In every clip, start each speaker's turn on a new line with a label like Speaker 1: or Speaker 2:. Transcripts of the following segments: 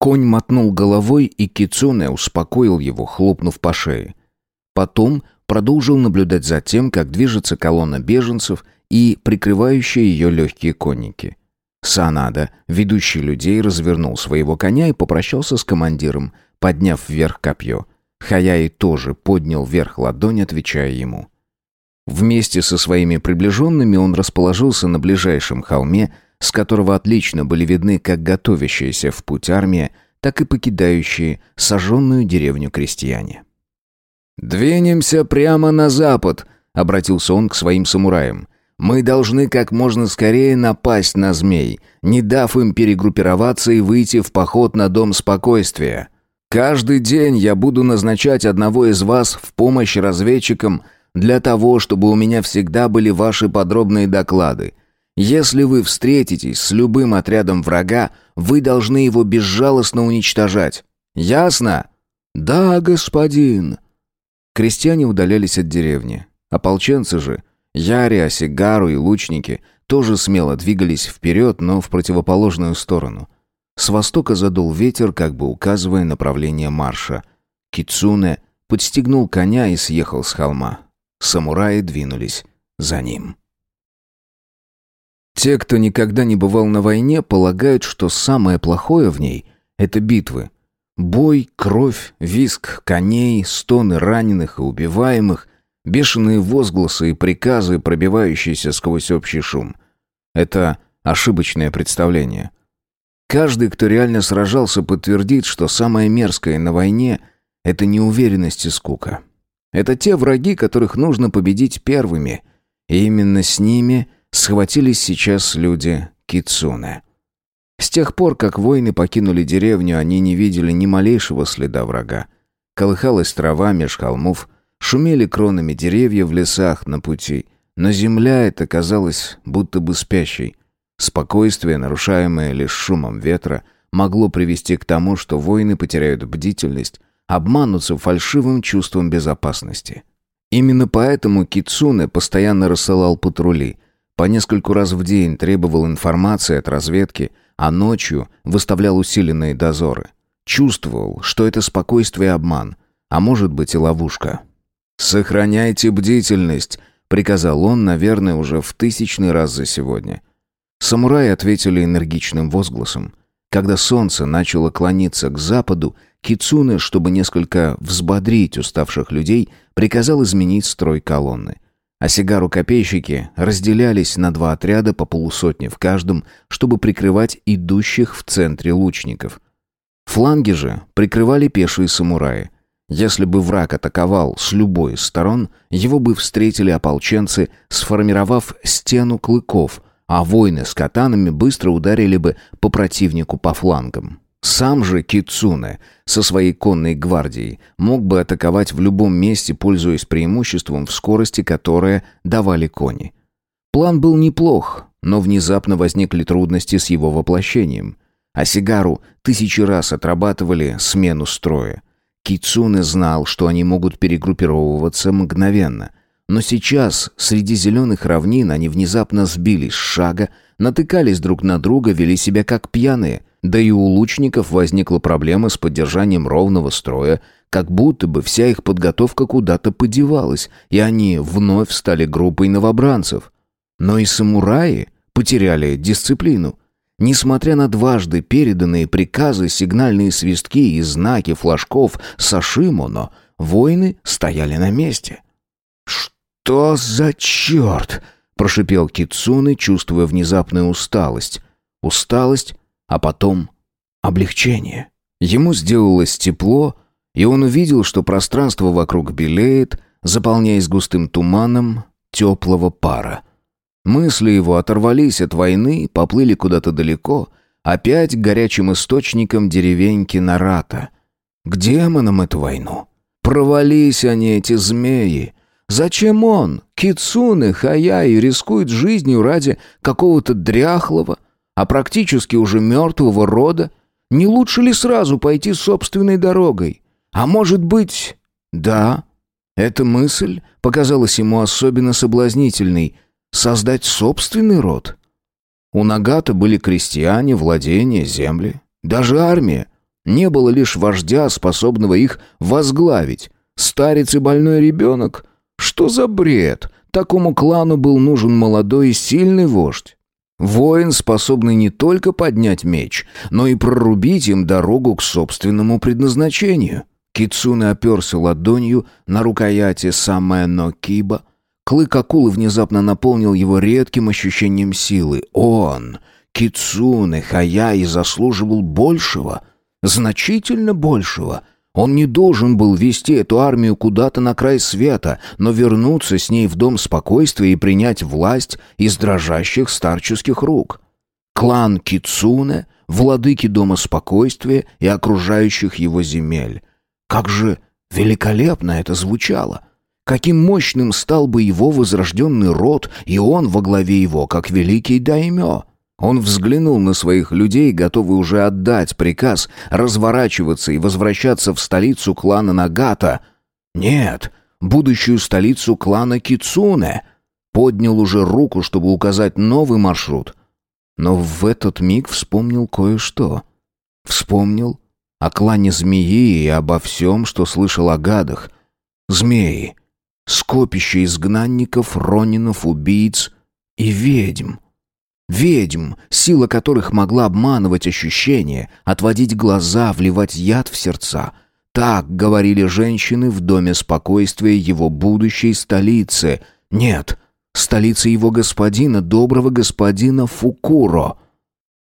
Speaker 1: Конь мотнул головой, и Кицуне успокоил его, хлопнув по шее. Потом продолжил наблюдать за тем, как движется колонна беженцев и прикрывающие ее легкие конники. Санада, ведущий людей, развернул своего коня и попрощался с командиром, подняв вверх копье. Хаяи тоже поднял вверх ладонь, отвечая ему. Вместе со своими приближенными он расположился на ближайшем холме, с которого отлично были видны как готовящаяся в путь армия, так и покидающие сожженную деревню крестьяне. «Двинемся прямо на запад», — обратился он к своим самураям. «Мы должны как можно скорее напасть на змей, не дав им перегруппироваться и выйти в поход на Дом Спокойствия. Каждый день я буду назначать одного из вас в помощь разведчикам для того, чтобы у меня всегда были ваши подробные доклады. Если вы встретитесь с любым отрядом врага, вы должны его безжалостно уничтожать. Ясно? Да, господин. Крестьяне удалялись от деревни. Ополченцы же, Яри, Осигару и лучники, тоже смело двигались вперед, но в противоположную сторону. С востока задул ветер, как бы указывая направление марша. Кицуне подстегнул коня и съехал с холма. Самураи двинулись за ним. Те, кто никогда не бывал на войне, полагают, что самое плохое в ней — это битвы. Бой, кровь, виск коней, стоны раненых и убиваемых, бешеные возгласы и приказы, пробивающиеся сквозь общий шум. Это ошибочное представление. Каждый, кто реально сражался, подтвердит, что самое мерзкое на войне — это неуверенность и скука. Это те враги, которых нужно победить первыми. И именно с ними — схватились сейчас люди Кицуне. С тех пор, как воины покинули деревню, они не видели ни малейшего следа врага. Колыхалась трава меж холмов, шумели кронами деревья в лесах на пути, но земля эта казалась будто бы спящей. Спокойствие, нарушаемое лишь шумом ветра, могло привести к тому, что воины потеряют бдительность, обманутся фальшивым чувством безопасности. Именно поэтому Кицуне постоянно рассылал патрули – по нескольку раз в день требовал информации от разведки, а ночью выставлял усиленные дозоры. Чувствовал, что это спокойствие обман, а может быть и ловушка. «Сохраняйте бдительность», — приказал он, наверное, уже в тысячный раз за сегодня. Самураи ответили энергичным возгласом. Когда солнце начало клониться к западу, Кицуне, чтобы несколько взбодрить уставших людей, приказал изменить строй колонны — а сигару-копейщики разделялись на два отряда по полусотне в каждом, чтобы прикрывать идущих в центре лучников. Фланги же прикрывали пешие самураи. Если бы враг атаковал с любой из сторон, его бы встретили ополченцы, сформировав стену клыков, а воины с катанами быстро ударили бы по противнику по флангам. Сам же Кицуне со своей конной гвардией мог бы атаковать в любом месте, пользуясь преимуществом в скорости, которое давали кони. План был неплох, но внезапно возникли трудности с его воплощением. А Сигару тысячи раз отрабатывали смену строя. Кицуне знал, что они могут перегруппировываться мгновенно. Но сейчас, среди зеленых равнин, они внезапно сбились с шага, натыкались друг на друга, вели себя как пьяные – да и у лучников возникла проблема с поддержанием ровного строя, как будто бы вся их подготовка куда-то подевалась, и они вновь стали группой новобранцев. Но и самураи потеряли дисциплину. Несмотря на дважды переданные приказы, сигнальные свистки и знаки флажков Сашимоно, воины стояли на месте. «Что за черт?» – прошипел Кицуны, чувствуя внезапную усталость. Усталость а потом облегчение. Ему сделалось тепло, и он увидел, что пространство вокруг белеет, заполняясь густым туманом теплого пара. Мысли его оторвались от войны, поплыли куда-то далеко, опять к горячим источникам деревеньки Нарата. К демонам эту войну. Провались они, эти змеи. Зачем он, Кицуны, Хаяи, рискует жизнью ради какого-то дряхлого, а практически уже мертвого рода, не лучше ли сразу пойти собственной дорогой? А может быть... Да, эта мысль показалась ему особенно соблазнительной — создать собственный род. У Нагата были крестьяне, владения, земли, даже армия. Не было лишь вождя, способного их возглавить. Старец и больной ребенок? Что за бред? Такому клану был нужен молодой и сильный вождь. Воин, способный не только поднять меч, но и прорубить им дорогу к собственному предназначению. Кицуне оперся ладонью на рукояти самое Нокиба. Клык акулы внезапно наполнил его редким ощущением силы. Он, Кицуне Хаяи, заслуживал большего, значительно большего — он не должен был вести эту армию куда-то на край света, но вернуться с ней в дом спокойствия и принять власть из дрожащих старческих рук. Клан Кицуне, владыки дома спокойствия и окружающих его земель. Как же великолепно это звучало! Каким мощным стал бы его возрожденный род, и он во главе его, как великий даймё! Он взглянул на своих людей, готовый уже отдать приказ разворачиваться и возвращаться в столицу клана Нагата. Нет, будущую столицу клана Кицуне. Поднял уже руку, чтобы указать новый маршрут. Но в этот миг вспомнил кое-что. Вспомнил о клане змеи и обо всем, что слышал о гадах. Змеи. Скопище изгнанников, ронинов, убийц и ведьм. Ведьм, сила которых могла обманывать ощущения, отводить глаза, вливать яд в сердца. Так говорили женщины в доме спокойствия его будущей столицы. Нет, столицы его господина, доброго господина Фукуро.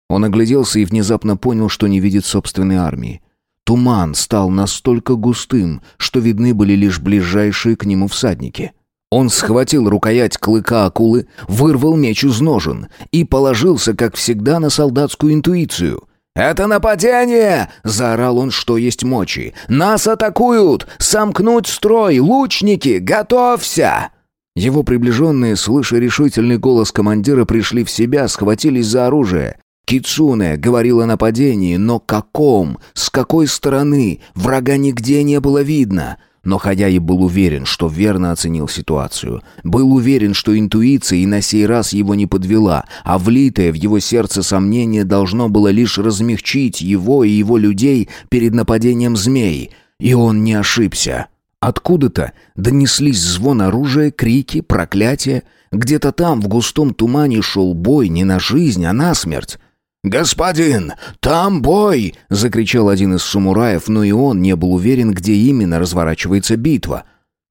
Speaker 1: Он огляделся и внезапно понял, что не видит собственной армии. Туман стал настолько густым, что видны были лишь ближайшие к нему всадники — он схватил рукоять клыка акулы, вырвал меч из ножен и положился, как всегда, на солдатскую интуицию. «Это нападение!» — заорал он, что есть мочи. «Нас атакуют! Сомкнуть строй! Лучники! Готовься!» Его приближенные, слыша решительный голос командира, пришли в себя, схватились за оружие. Кицуне говорил о нападении, но каком? С какой стороны? Врага нигде не было видно. Но Хаяи был уверен, что верно оценил ситуацию. Был уверен, что интуиция и на сей раз его не подвела, а влитое в его сердце сомнение должно было лишь размягчить его и его людей перед нападением змей. И он не ошибся. Откуда-то донеслись звон оружия, крики, проклятия. Где-то там, в густом тумане, шел бой не на жизнь, а на смерть. «Господин, там бой!» — закричал один из самураев, но и он не был уверен, где именно разворачивается битва.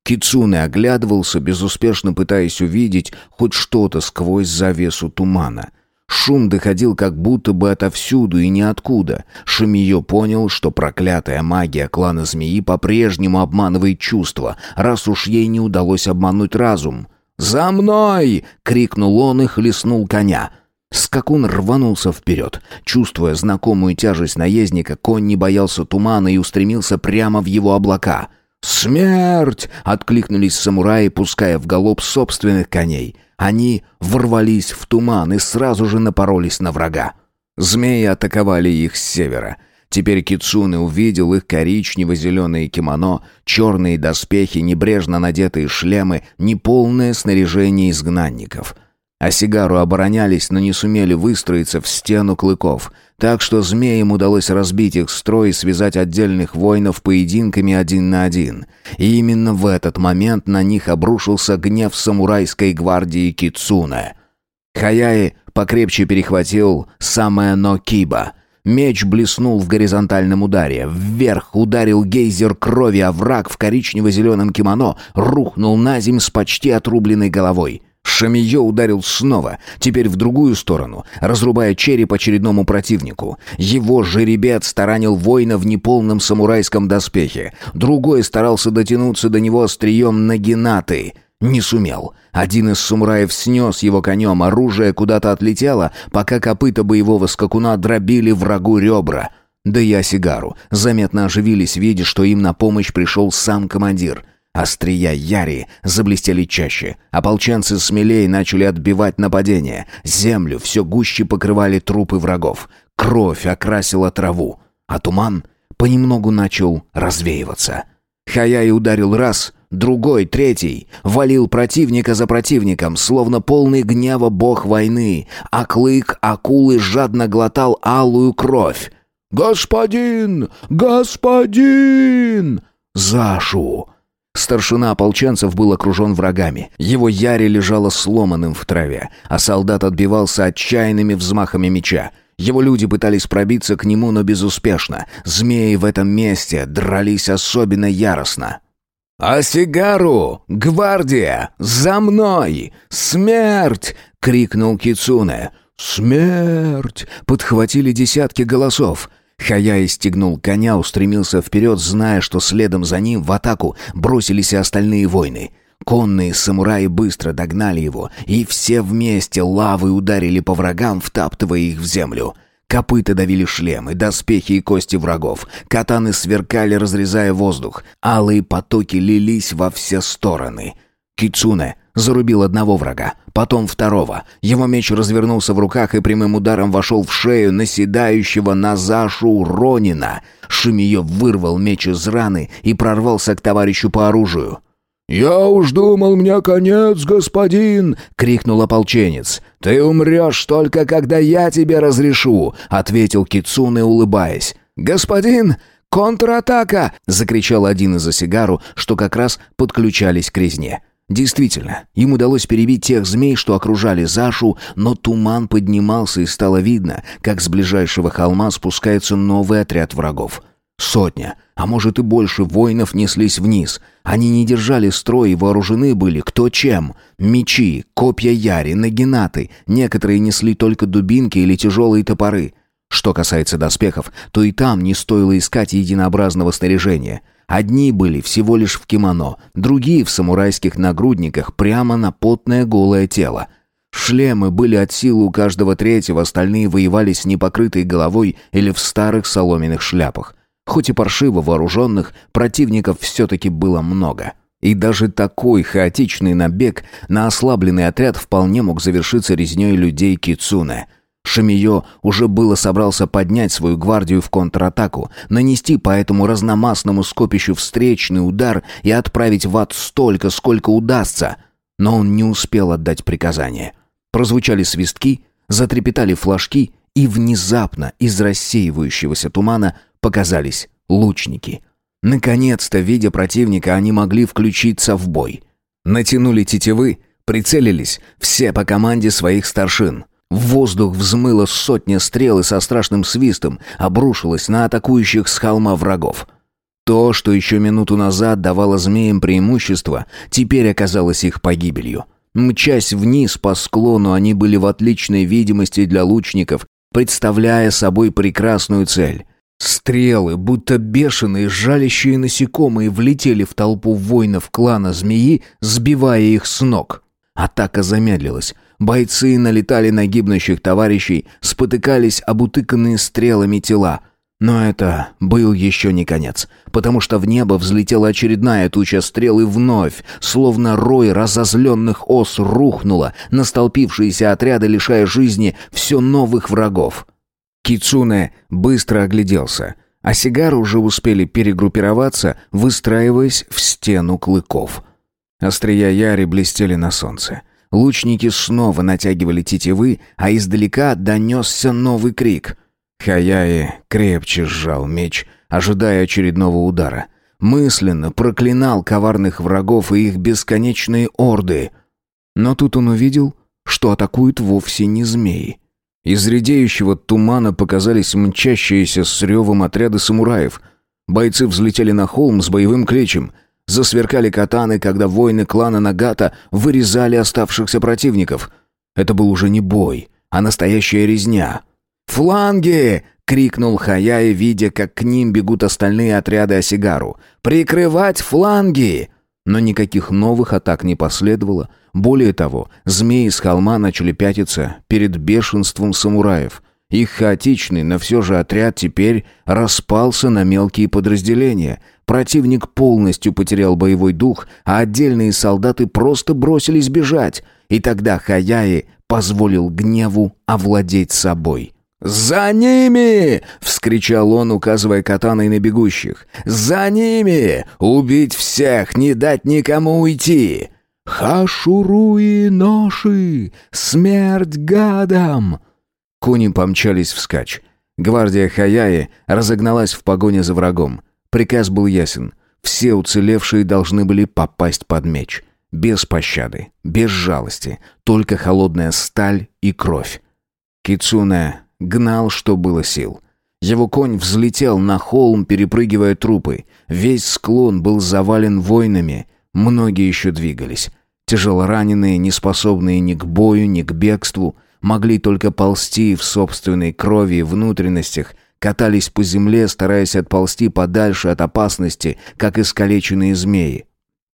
Speaker 1: Кицуне оглядывался, безуспешно пытаясь увидеть хоть что-то сквозь завесу тумана. Шум доходил как будто бы отовсюду и ниоткуда. Шамиё понял, что проклятая магия клана Змеи по-прежнему обманывает чувства, раз уж ей не удалось обмануть разум. «За мной!» — крикнул он и хлестнул коня — Скакун рванулся вперед. Чувствуя знакомую тяжесть наездника, конь не боялся тумана и устремился прямо в его облака. «Смерть!» — откликнулись самураи, пуская в галоп собственных коней. Они ворвались в туман и сразу же напоролись на врага. Змеи атаковали их с севера. Теперь Кицуны увидел их коричнево-зеленые кимоно, черные доспехи, небрежно надетые шлемы, неполное снаряжение изгнанников — а сигару оборонялись, но не сумели выстроиться в стену клыков, так что змеям удалось разбить их строй и связать отдельных воинов поединками один на один. И именно в этот момент на них обрушился гнев самурайской гвардии Кицуне. Хаяи покрепче перехватил самое Нокиба — Меч блеснул в горизонтальном ударе. Вверх ударил гейзер крови, а враг в коричнево-зеленом кимоно рухнул на земь с почти отрубленной головой. Шамиё ударил снова, теперь в другую сторону, разрубая череп очередному противнику. Его жеребец таранил воина в неполном самурайском доспехе. Другой старался дотянуться до него острием нагинаты. Не сумел. Один из самураев снес его конем, оружие куда-то отлетело, пока копыта боевого скакуна дробили врагу ребра. Да и сигару заметно оживились, видя, что им на помощь пришел сам командир — Острия Яри заблестели чаще. Ополченцы смелее начали отбивать нападение. Землю все гуще покрывали трупы врагов. Кровь окрасила траву. А туман понемногу начал развеиваться. Хаяй ударил раз, другой, третий. Валил противника за противником, словно полный гнева бог войны. А клык акулы жадно глотал алую кровь. «Господин! Господин!» «Зашу!» Старшина ополченцев был окружен врагами. Его яре лежало сломанным в траве, а солдат отбивался отчаянными взмахами меча. Его люди пытались пробиться к нему, но безуспешно. Змеи в этом месте дрались особенно яростно. «А сигару! Гвардия! За мной! Смерть!» — крикнул Кицуне. «Смерть!» — подхватили десятки голосов. Хаяи стегнул коня, устремился вперед, зная, что следом за ним в атаку бросились и остальные воины. Конные самураи быстро догнали его, и все вместе лавой ударили по врагам, втаптывая их в землю. Копыта давили шлемы, доспехи и кости врагов. Катаны сверкали, разрезая воздух. Алые потоки лились во все стороны. Кицуне зарубил одного врага, потом второго. Его меч развернулся в руках и прямым ударом вошел в шею наседающего на Зашу Ронина. Шимиё вырвал меч из раны и прорвался к товарищу по оружию. «Я уж думал, мне конец, господин!» — крикнул ополченец. «Ты умрешь только, когда я тебе разрешу!» — ответил Кицуне, улыбаясь. «Господин, контратака!» — закричал один из-за сигару, что как раз подключались к резне. Действительно, им удалось перебить тех змей, что окружали Зашу, но туман поднимался и стало видно, как с ближайшего холма спускается новый отряд врагов. Сотня, а может и больше воинов неслись вниз. Они не держали строй и вооружены были кто чем. Мечи, копья яри, нагинаты. Некоторые несли только дубинки или тяжелые топоры. Что касается доспехов, то и там не стоило искать единообразного снаряжения – Одни были всего лишь в кимоно, другие в самурайских нагрудниках прямо на потное голое тело. Шлемы были от силы у каждого третьего, остальные воевали с непокрытой головой или в старых соломенных шляпах. Хоть и паршиво вооруженных, противников все-таки было много. И даже такой хаотичный набег на ослабленный отряд вполне мог завершиться резней людей Кицуне – Шамиё уже было собрался поднять свою гвардию в контратаку, нанести по этому разномастному скопищу встречный удар и отправить в ад столько, сколько удастся. Но он не успел отдать приказание. Прозвучали свистки, затрепетали флажки, и внезапно из рассеивающегося тумана показались лучники. Наконец-то, видя противника, они могли включиться в бой. Натянули тетивы, прицелились, все по команде своих старшин — в воздух взмыло сотня стрел и со страшным свистом обрушилась на атакующих с холма врагов. То, что еще минуту назад давало змеям преимущество, теперь оказалось их погибелью. Мчась вниз по склону, они были в отличной видимости для лучников, представляя собой прекрасную цель. Стрелы, будто бешеные, жалящие насекомые, влетели в толпу воинов клана змеи, сбивая их с ног. Атака замедлилась. Бойцы налетали на гибнущих товарищей, спотыкались об утыканные стрелами тела. Но это был еще не конец, потому что в небо взлетела очередная туча стрел и вновь, словно рой разозленных ос, рухнула на столпившиеся отряды, лишая жизни все новых врагов. Кицуне быстро огляделся, а сигары уже успели перегруппироваться, выстраиваясь в стену клыков. Острия яри блестели на солнце. Лучники снова натягивали тетивы, а издалека донесся новый крик. Хаяи крепче сжал меч, ожидая очередного удара. Мысленно проклинал коварных врагов и их бесконечные орды. Но тут он увидел, что атакуют вовсе не змеи. Из редеющего тумана показались мчащиеся с ревом отряды самураев. Бойцы взлетели на холм с боевым кличем — Засверкали катаны, когда воины клана Нагата вырезали оставшихся противников. Это был уже не бой, а настоящая резня. «Фланги!» — крикнул Хаяи, видя, как к ним бегут остальные отряды Осигару. «Прикрывать фланги!» Но никаких новых атак не последовало. Более того, змеи с холма начали пятиться перед бешенством самураев. Их хаотичный, но все же отряд теперь распался на мелкие подразделения — Противник полностью потерял боевой дух, а отдельные солдаты просто бросились бежать. И тогда Хаяи позволил гневу овладеть собой. «За ними!» — вскричал он, указывая катаной на бегущих. «За ними! Убить всех, не дать никому уйти!» «Хашуруи ноши! Смерть гадам!» Кони помчались вскачь. Гвардия Хаяи разогналась в погоне за врагом. Приказ был ясен. Все уцелевшие должны были попасть под меч. Без пощады, без жалости, только холодная сталь и кровь. Кицуне гнал, что было сил. Его конь взлетел на холм, перепрыгивая трупы. Весь склон был завален воинами. Многие еще двигались. Тяжелораненые, неспособные ни к бою, ни к бегству, могли только ползти в собственной крови и внутренностях, катались по земле, стараясь отползти подальше от опасности, как искалеченные змеи.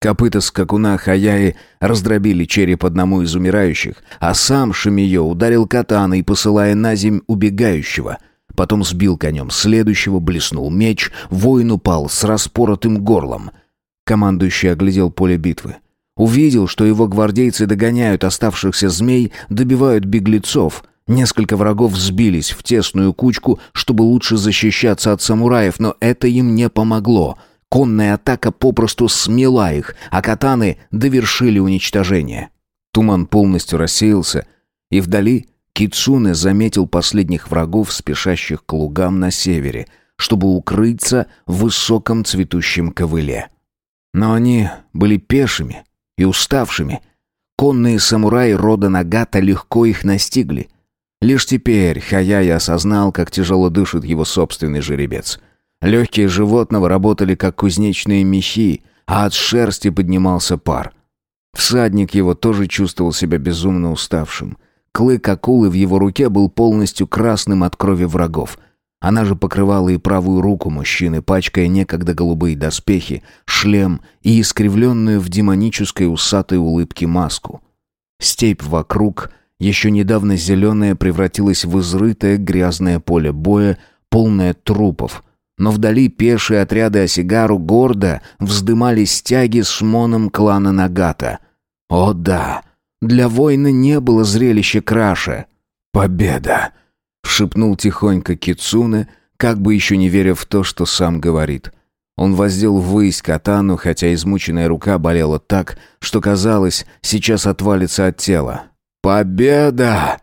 Speaker 1: Копыта скакуна Хаяи раздробили череп одному из умирающих, а сам Шамиё ударил катаной, посылая на земь убегающего. Потом сбил конем следующего, блеснул меч, воин упал с распоротым горлом. Командующий оглядел поле битвы. Увидел, что его гвардейцы догоняют оставшихся змей, добивают беглецов. Несколько врагов сбились в тесную кучку, чтобы лучше защищаться от самураев, но это им не помогло. Конная атака попросту смела их, а катаны довершили уничтожение. Туман полностью рассеялся, и вдали Кицуне заметил последних врагов, спешащих к лугам на севере, чтобы укрыться в высоком цветущем ковыле. Но они были пешими, и уставшими. Конные самураи рода Нагата легко их настигли. Лишь теперь Хаяя осознал, как тяжело дышит его собственный жеребец. Легкие животного работали как кузнечные мехи, а от шерсти поднимался пар. Всадник его тоже чувствовал себя безумно уставшим. Клык акулы в его руке был полностью красным от крови врагов — она же покрывала и правую руку мужчины, пачкая некогда голубые доспехи, шлем и искривленную в демонической усатой улыбке маску. Степь вокруг, еще недавно зеленая, превратилась в изрытое грязное поле боя, полное трупов. Но вдали пешие отряды Осигару гордо вздымали стяги с шмоном клана Нагата. О да, для воина не было зрелища краше. Победа! Шепнул тихонько Кицуне, как бы еще не веря в то, что сам говорит. Он воздел ввысь катану, хотя измученная рука болела так, что казалось, сейчас отвалится от тела. «Победа!»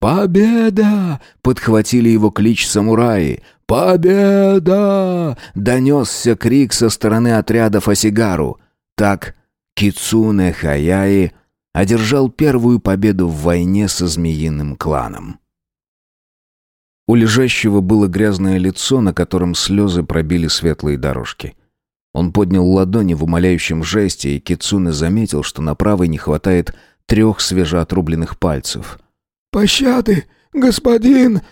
Speaker 1: «Победа!» — подхватили его клич самураи. «Победа!» — донесся крик со стороны отрядов Осигару. Так Кицуне Хаяи одержал первую победу в войне со змеиным кланом. У лежащего было грязное лицо, на котором слезы пробили светлые дорожки. Он поднял ладони в умоляющем жесте, и Кицуне заметил, что на правой не хватает трех свежеотрубленных пальцев.
Speaker 2: «Пощады, господин!»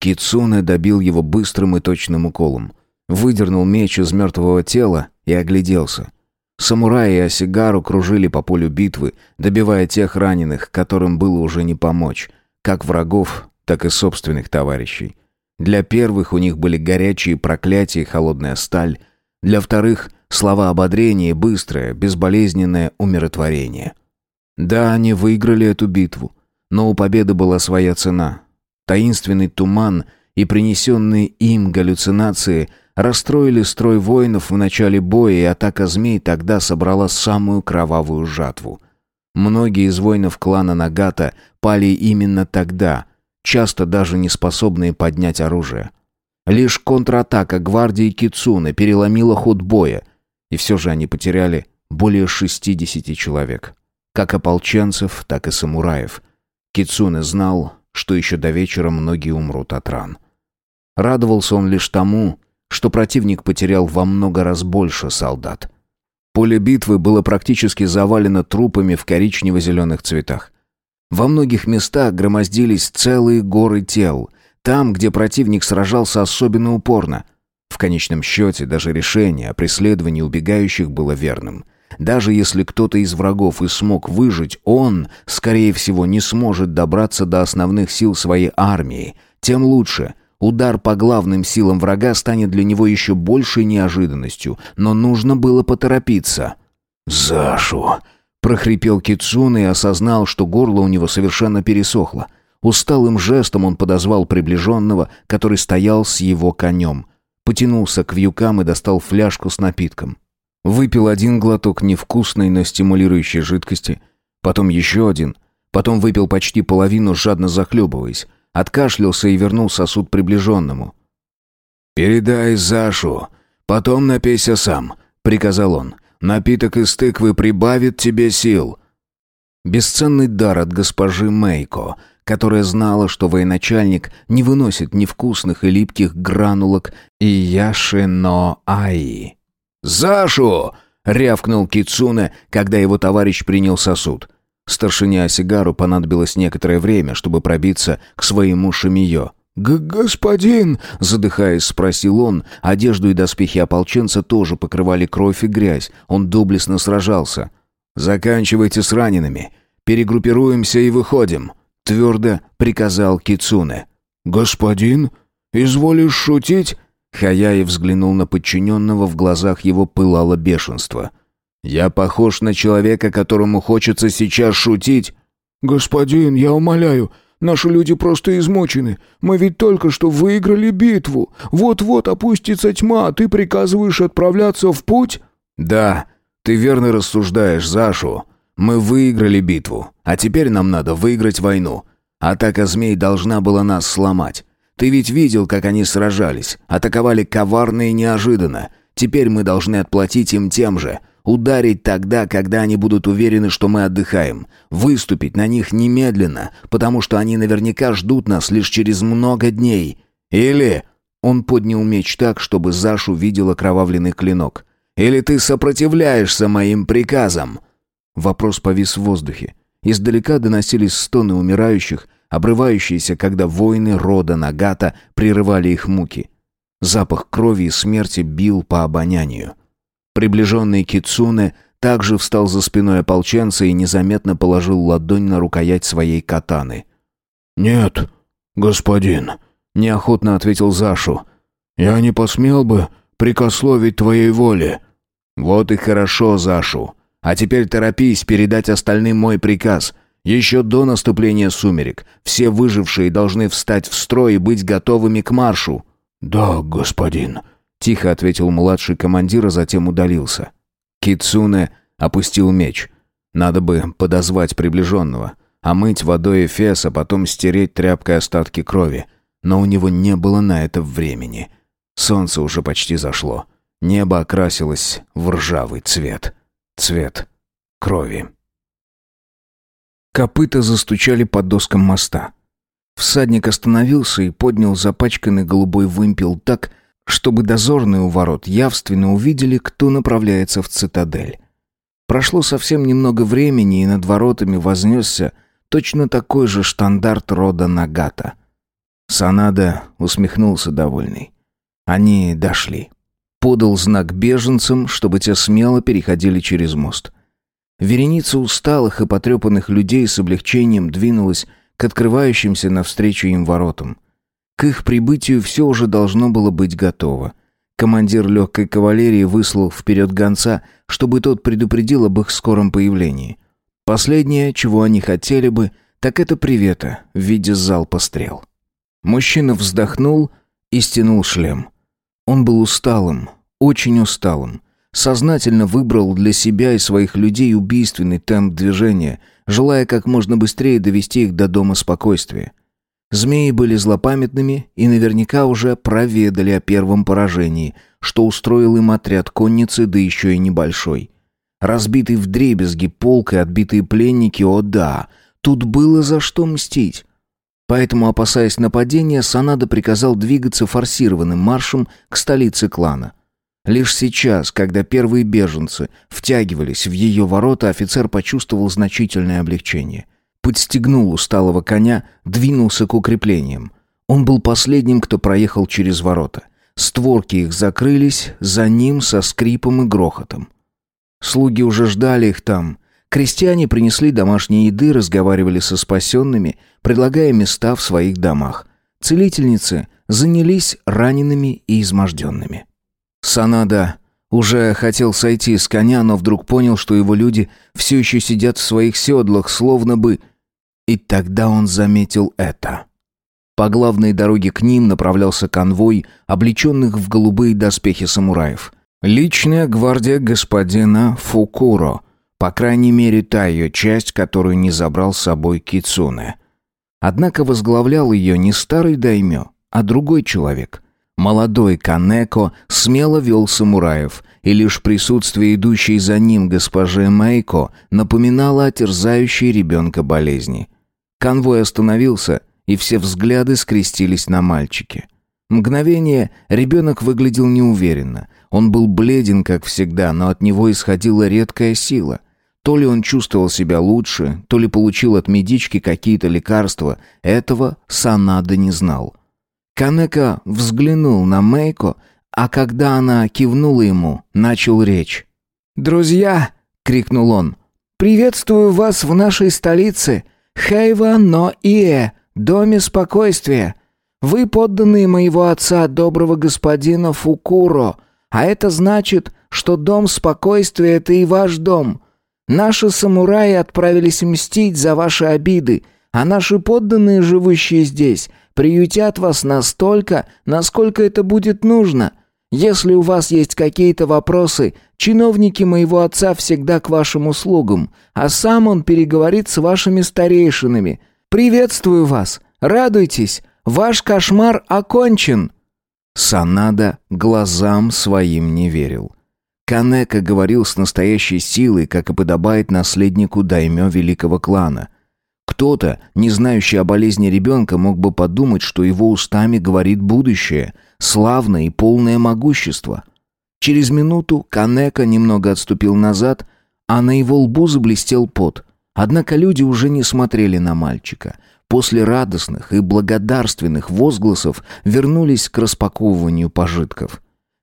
Speaker 1: Кицуне добил его быстрым и точным уколом. Выдернул меч из мертвого тела и огляделся. Самураи и Осигару кружили по полю битвы, добивая тех раненых, которым было уже не помочь, как врагов, так и собственных товарищей. Для первых у них были горячие проклятия и холодная сталь, для вторых — слова ободрения и быстрое, безболезненное умиротворение. Да, они выиграли эту битву, но у победы была своя цена. Таинственный туман и принесенные им галлюцинации расстроили строй воинов в начале боя, и атака змей тогда собрала самую кровавую жатву. Многие из воинов клана Нагата пали именно тогда — часто даже не способные поднять оружие. Лишь контратака гвардии Кицуны переломила ход боя, и все же они потеряли более 60 человек. Как ополченцев, так и самураев. Кицуне знал, что еще до вечера многие умрут от ран. Радовался он лишь тому, что противник потерял во много раз больше солдат. Поле битвы было практически завалено трупами в коричнево-зеленых цветах. Во многих местах громоздились целые горы тел, там, где противник сражался особенно упорно. В конечном счете даже решение о преследовании убегающих было верным. Даже если кто-то из врагов и смог выжить, он, скорее всего, не сможет добраться до основных сил своей армии. Тем лучше. Удар по главным силам врага станет для него еще большей неожиданностью, но нужно было поторопиться. «Зашу!» Прохрипел Кицуна и осознал, что горло у него совершенно пересохло. Усталым жестом он подозвал приближенного, который стоял с его конем. Потянулся к вьюкам и достал фляжку с напитком. Выпил один глоток невкусной, но стимулирующей жидкости. Потом еще один. Потом выпил почти половину, жадно захлебываясь. откашлялся и вернул сосуд приближенному.
Speaker 2: «Передай Зашу, потом напейся сам», — приказал он. «Напиток из тыквы прибавит тебе сил».
Speaker 1: Бесценный дар от госпожи Мейко, которая знала, что военачальник не выносит невкусных и липких гранулок и яшино аи.
Speaker 2: «Зашу!» — рявкнул Кицуне, когда его товарищ принял сосуд.
Speaker 1: Старшине Осигару понадобилось некоторое время, чтобы пробиться к своему шамиё.
Speaker 2: Г «Господин!»
Speaker 1: — задыхаясь, спросил он. Одежду и доспехи ополченца тоже покрывали кровь и грязь. Он доблестно сражался.
Speaker 2: «Заканчивайте с ранеными. Перегруппируемся и выходим», — твердо приказал Кицуне. «Господин? Изволишь шутить?»
Speaker 1: Хаяев взглянул на подчиненного, в глазах его пылало бешенство.
Speaker 2: «Я похож на человека, которому хочется сейчас шутить?» «Господин, я умоляю, наши люди просто измучены. Мы ведь только что выиграли битву. Вот-вот опустится тьма, а ты приказываешь отправляться в путь?»
Speaker 1: «Да, ты верно рассуждаешь, Зашу. Мы выиграли битву, а теперь нам надо выиграть войну. Атака змей должна была нас сломать. Ты ведь видел, как они сражались, атаковали коварно и неожиданно. Теперь мы должны отплатить им тем же. Ударить тогда, когда они будут уверены, что мы отдыхаем. Выступить на них немедленно, потому что они наверняка ждут нас лишь через много дней. Или...» Он поднял меч так, чтобы Зашу видел окровавленный клинок. «Или ты сопротивляешься моим приказам?» Вопрос повис в воздухе. Издалека доносились стоны умирающих, обрывающиеся, когда воины рода Нагата прерывали их муки. Запах крови и смерти бил по обонянию. Приближенный Кицуне также встал за спиной ополченца и незаметно положил ладонь на рукоять своей катаны.
Speaker 2: «Нет, господин», — неохотно ответил Зашу. «Я не посмел бы прикословить твоей воле».
Speaker 1: «Вот и хорошо, Зашу. А теперь торопись передать остальным мой приказ. Еще до наступления сумерек все выжившие должны встать в строй и быть готовыми к маршу».
Speaker 2: «Да, господин», —
Speaker 1: тихо ответил младший командир, а затем удалился. Кицуне опустил меч. Надо бы подозвать приближенного, омыть водой эфес, а потом стереть тряпкой остатки крови. Но у него не было на это времени. Солнце уже почти зашло. Небо окрасилось в ржавый цвет. Цвет крови. Копыта застучали по доскам моста. Всадник остановился и поднял запачканный голубой вымпел так, чтобы дозорные у ворот явственно увидели, кто направляется в цитадель. Прошло совсем немного времени, и над воротами вознесся точно такой же штандарт рода Нагата. Санада усмехнулся довольный. Они дошли подал знак беженцам, чтобы те смело переходили через мост. Вереница усталых и потрепанных людей с облегчением двинулась к открывающимся навстречу им воротам. К их прибытию все уже должно было быть готово. Командир легкой кавалерии выслал вперед гонца, чтобы тот предупредил об их скором появлении. Последнее, чего они хотели бы, так это привета в виде залпа стрел. Мужчина вздохнул и стянул шлем. Он был усталым, очень усталым. Сознательно выбрал для себя и своих людей убийственный темп движения, желая как можно быстрее довести их до дома спокойствия. Змеи были злопамятными и наверняка уже проведали о первом поражении, что устроил им отряд конницы, да еще и небольшой. Разбитый вдребезги полк и отбитые пленники, о да, тут было за что мстить. Поэтому, опасаясь нападения, Санада приказал двигаться форсированным маршем к столице клана. Лишь сейчас, когда первые беженцы втягивались в ее ворота, офицер почувствовал значительное облегчение. Подстегнул усталого коня, двинулся к укреплениям. Он был последним, кто проехал через ворота. Створки их закрылись, за ним со скрипом и грохотом. Слуги уже ждали их там, Крестьяне принесли домашние еды, разговаривали со спасенными, предлагая места в своих домах. Целительницы занялись ранеными и изможденными. Санада уже хотел сойти с коня, но вдруг понял, что его люди все еще сидят в своих седлах, словно бы... И тогда он заметил это. По главной дороге к ним направлялся конвой, облеченных в голубые доспехи самураев. Личная гвардия господина Фукуро — по крайней мере, та ее часть, которую не забрал с собой Кицуне. Однако возглавлял ее не старый даймё, а другой человек. Молодой Канеко смело вел самураев, и лишь присутствие идущей за ним госпожи Мэйко напоминало о терзающей ребенка болезни. Конвой остановился, и все взгляды скрестились на мальчике. Мгновение ребенок выглядел неуверенно. Он был бледен, как всегда, но от него исходила редкая сила — то ли он чувствовал себя лучше, то ли получил от медички какие-то лекарства. Этого Санада не знал. Канека взглянул на Мейко, а когда она кивнула ему, начал речь. «Друзья!» — крикнул он. «Приветствую вас в нашей столице, Хейва но Ие, доме спокойствия. Вы подданные моего отца, доброго господина Фукуро, а это значит, что дом спокойствия — это и ваш дом. Наши самураи отправились мстить за ваши обиды, а наши подданные, живущие здесь, приютят вас настолько, насколько это будет нужно. Если у вас есть какие-то вопросы, чиновники моего отца всегда к вашим услугам, а сам он переговорит с вашими старейшинами. Приветствую вас, радуйтесь, ваш кошмар окончен». Санада глазам своим не верил. Канека говорил с настоящей силой, как и подобает наследнику даймё великого клана. Кто-то, не знающий о болезни ребенка, мог бы подумать, что его устами говорит будущее, славное и полное могущество. Через минуту Канека немного отступил назад, а на его лбу заблестел пот. Однако люди уже не смотрели на мальчика. После радостных и благодарственных возгласов вернулись к распаковыванию пожитков.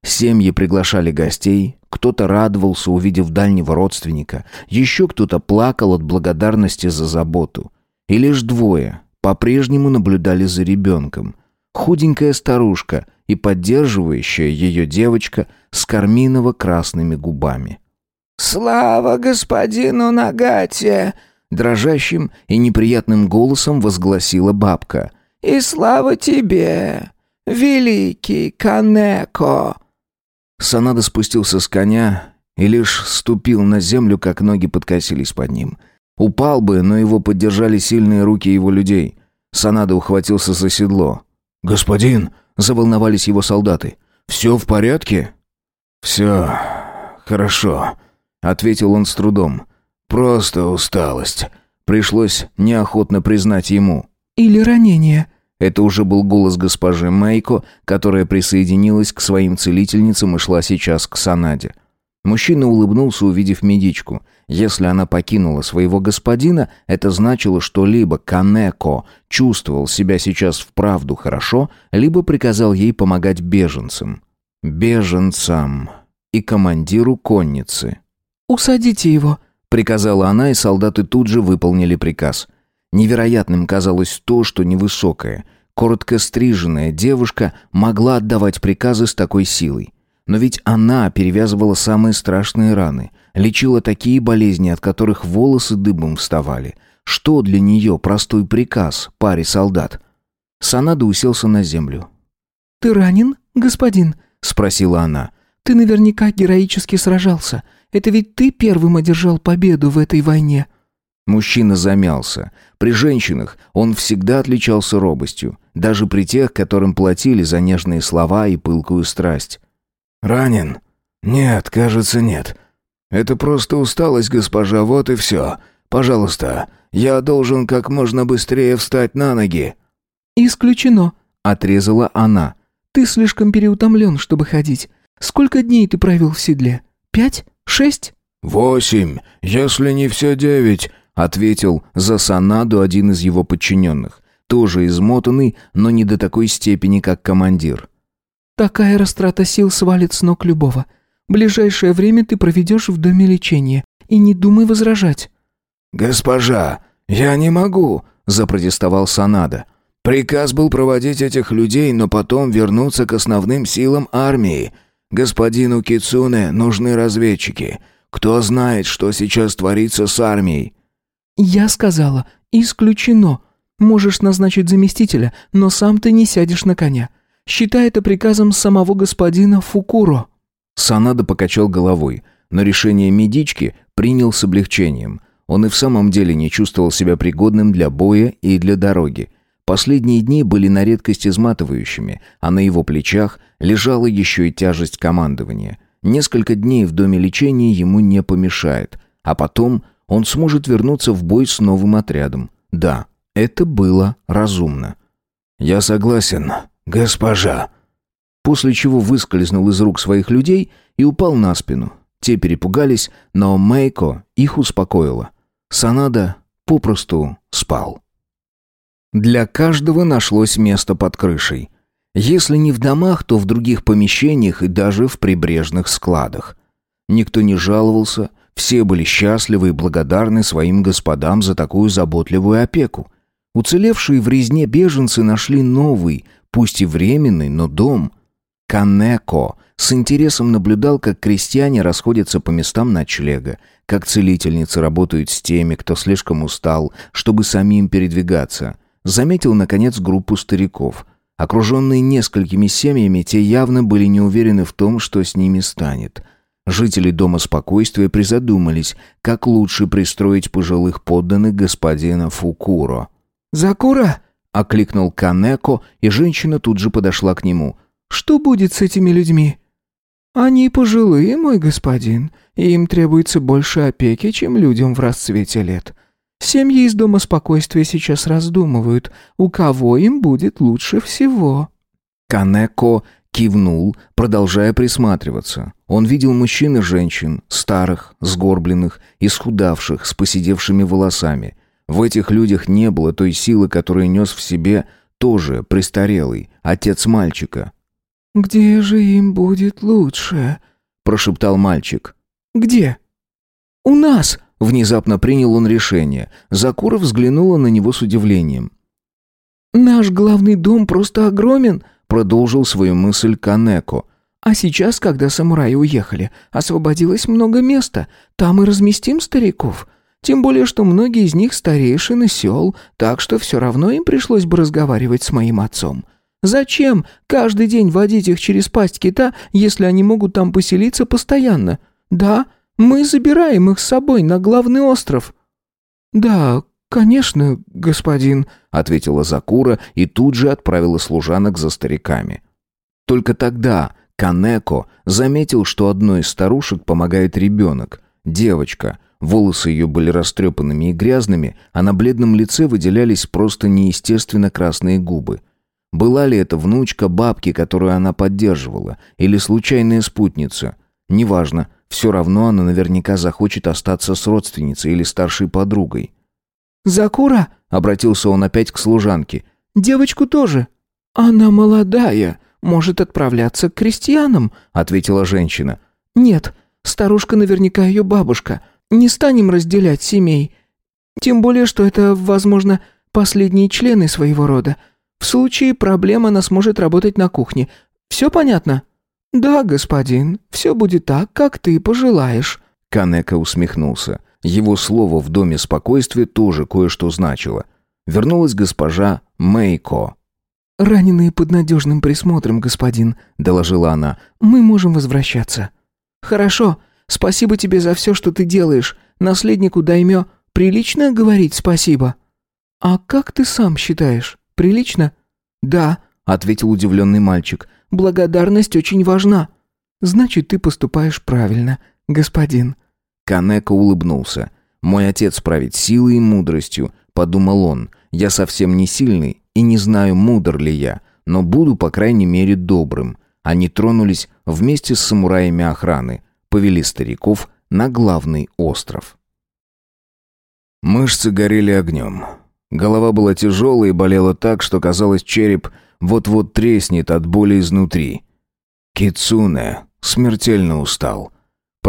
Speaker 1: Семьи приглашали гостей, кто-то радовался, увидев дальнего родственника, еще кто-то плакал от благодарности за заботу. И лишь двое по-прежнему наблюдали за ребенком. Худенькая старушка и поддерживающая ее девочка с карминово-красными губами.
Speaker 3: «Слава господину Нагате!»
Speaker 1: Дрожащим и неприятным голосом возгласила бабка.
Speaker 3: «И слава тебе, великий Канеко!»
Speaker 1: Санада спустился с коня и лишь ступил на землю, как ноги подкосились под ним. Упал бы, но его поддержали сильные руки его людей. Санада ухватился за седло. «Господин!» — заволновались его солдаты. «Все в порядке?» «Все хорошо», — ответил он с трудом. «Просто усталость». Пришлось неохотно признать ему.
Speaker 3: «Или ранение»,
Speaker 1: это уже был голос госпожи Мэйко, которая присоединилась к своим целительницам и шла сейчас к Санаде. Мужчина улыбнулся, увидев медичку. Если она покинула своего господина, это значило, что либо Канеко чувствовал себя сейчас вправду хорошо, либо приказал ей помогать беженцам. Беженцам и командиру конницы.
Speaker 3: «Усадите его», —
Speaker 1: приказала она, и солдаты тут же выполнили приказ — Невероятным казалось то, что невысокая, коротко стриженная девушка могла отдавать приказы с такой силой. Но ведь она перевязывала самые страшные раны, лечила такие болезни, от которых волосы дыбом вставали. Что для нее простой приказ паре солдат? Санада уселся на землю.
Speaker 3: «Ты ранен, господин?» — спросила она. «Ты наверняка героически сражался. Это ведь ты первым одержал победу в этой войне».
Speaker 1: Мужчина замялся. При женщинах он всегда отличался робостью, даже при тех, которым платили за нежные слова и пылкую страсть. «Ранен? Нет, кажется, нет. Это просто усталость, госпожа, вот и все. Пожалуйста, я должен как можно быстрее встать на ноги».
Speaker 3: «Исключено», — отрезала она. «Ты слишком переутомлен, чтобы ходить. Сколько дней ты провел в седле? Пять? Шесть?»
Speaker 1: «Восемь, если не все девять», ответил за Санаду один из его подчиненных, тоже измотанный, но не до такой степени, как командир.
Speaker 3: «Такая растрата сил свалит с ног любого. Ближайшее время ты проведешь в доме лечения, и не думай возражать».
Speaker 1: «Госпожа, я не могу», — запротестовал Санада. «Приказ был проводить этих людей, но потом вернуться к основным силам армии. Господину Кицуне нужны разведчики. Кто знает, что сейчас творится с армией?»
Speaker 3: «Я сказала, исключено. Можешь назначить заместителя, но сам ты не сядешь на коня. Считай это приказом самого господина Фукуро».
Speaker 1: Санада покачал головой, но решение медички принял с облегчением. Он и в самом деле не чувствовал себя пригодным для боя и для дороги. Последние дни были на редкость изматывающими, а на его плечах лежала еще и тяжесть командования. Несколько дней в доме лечения ему не помешает, а потом он сможет вернуться в бой с новым отрядом. Да, это было разумно.
Speaker 2: «Я согласен, госпожа»,
Speaker 1: после чего выскользнул из рук своих людей и упал на спину. Те перепугались, но Мейко их успокоила. Санада попросту спал. Для каждого нашлось место под крышей. Если не в домах, то в других помещениях и даже в прибрежных складах. Никто не жаловался, все были счастливы и благодарны своим господам за такую заботливую опеку. Уцелевшие в резне беженцы нашли новый, пусть и временный, но дом. Канеко с интересом наблюдал, как крестьяне расходятся по местам ночлега, как целительницы работают с теми, кто слишком устал, чтобы самим передвигаться. Заметил, наконец, группу стариков. Окруженные несколькими семьями, те явно были не уверены в том, что с ними станет. Жители Дома Спокойствия призадумались, как лучше пристроить пожилых подданных господина Фукуро.
Speaker 3: «Закура!»
Speaker 1: — окликнул Канеко, и женщина тут же подошла к нему.
Speaker 3: «Что будет с этими людьми?» «Они пожилые, мой господин, и им требуется больше опеки, чем людям в расцвете лет. Семьи из Дома Спокойствия сейчас раздумывают, у кого им будет лучше всего».
Speaker 1: Канеко кивнул, продолжая присматриваться. Он видел мужчин и женщин, старых, сгорбленных, исхудавших, с поседевшими волосами. В этих людях не было той силы, которую нес в себе тоже престарелый, отец мальчика.
Speaker 3: «Где же им будет лучше?» – прошептал мальчик. «Где?» «У нас!» – внезапно принял он решение. Закура взглянула на него с удивлением. «Наш главный дом просто огромен», – продолжил свою мысль Канеко. «А сейчас, когда самураи уехали, освободилось много места. Там и разместим стариков. Тем более, что многие из них старейшины сел, так что все равно им пришлось бы разговаривать с моим отцом. Зачем каждый день водить их через пасть кита, если они могут там поселиться постоянно? Да, мы забираем их с собой на главный остров». «Да, конечно, господин», — ответила Закура и тут же отправила служанок за стариками. Только тогда Канеко заметил, что одной из старушек помогает ребенок, девочка. Волосы ее были растрепанными и грязными, а на бледном лице выделялись просто неестественно красные губы. Была ли это внучка бабки, которую она поддерживала, или случайная спутница? Неважно, все равно она наверняка захочет остаться с родственницей или старшей подругой. «Закура?» — обратился он опять к служанке. «Девочку тоже». «Она молодая, может отправляться к крестьянам», — ответила женщина. «Нет, старушка наверняка ее бабушка. Не станем разделять семей. Тем более, что это, возможно, последние члены своего рода. В случае проблем она сможет работать на кухне. Все понятно?» «Да, господин, все будет так, как ты пожелаешь». Канека усмехнулся. Его слово в доме спокойствия тоже кое-что значило. Вернулась госпожа Мейко. «Раненые под надежным присмотром, господин», — доложила она. «Мы можем возвращаться». «Хорошо. Спасибо тебе за все, что ты делаешь. Наследнику Даймё прилично говорить спасибо?» «А как ты сам считаешь?» Прилично?» «Да», — ответил удивленный мальчик. «Благодарность очень важна». «Значит, ты поступаешь правильно, господин». Канеко улыбнулся. «Мой отец правит силой и мудростью», — подумал он. «Я совсем не сильный и не знаю, мудр ли я, но буду, по крайней мере, добрым». Они тронулись вместе с самураями охраны, повели стариков на главный остров.
Speaker 2: Мышцы горели огнем. Голова была тяжелая и болела так, что казалось, череп вот-вот треснет от боли изнутри. Кицуне смертельно устал.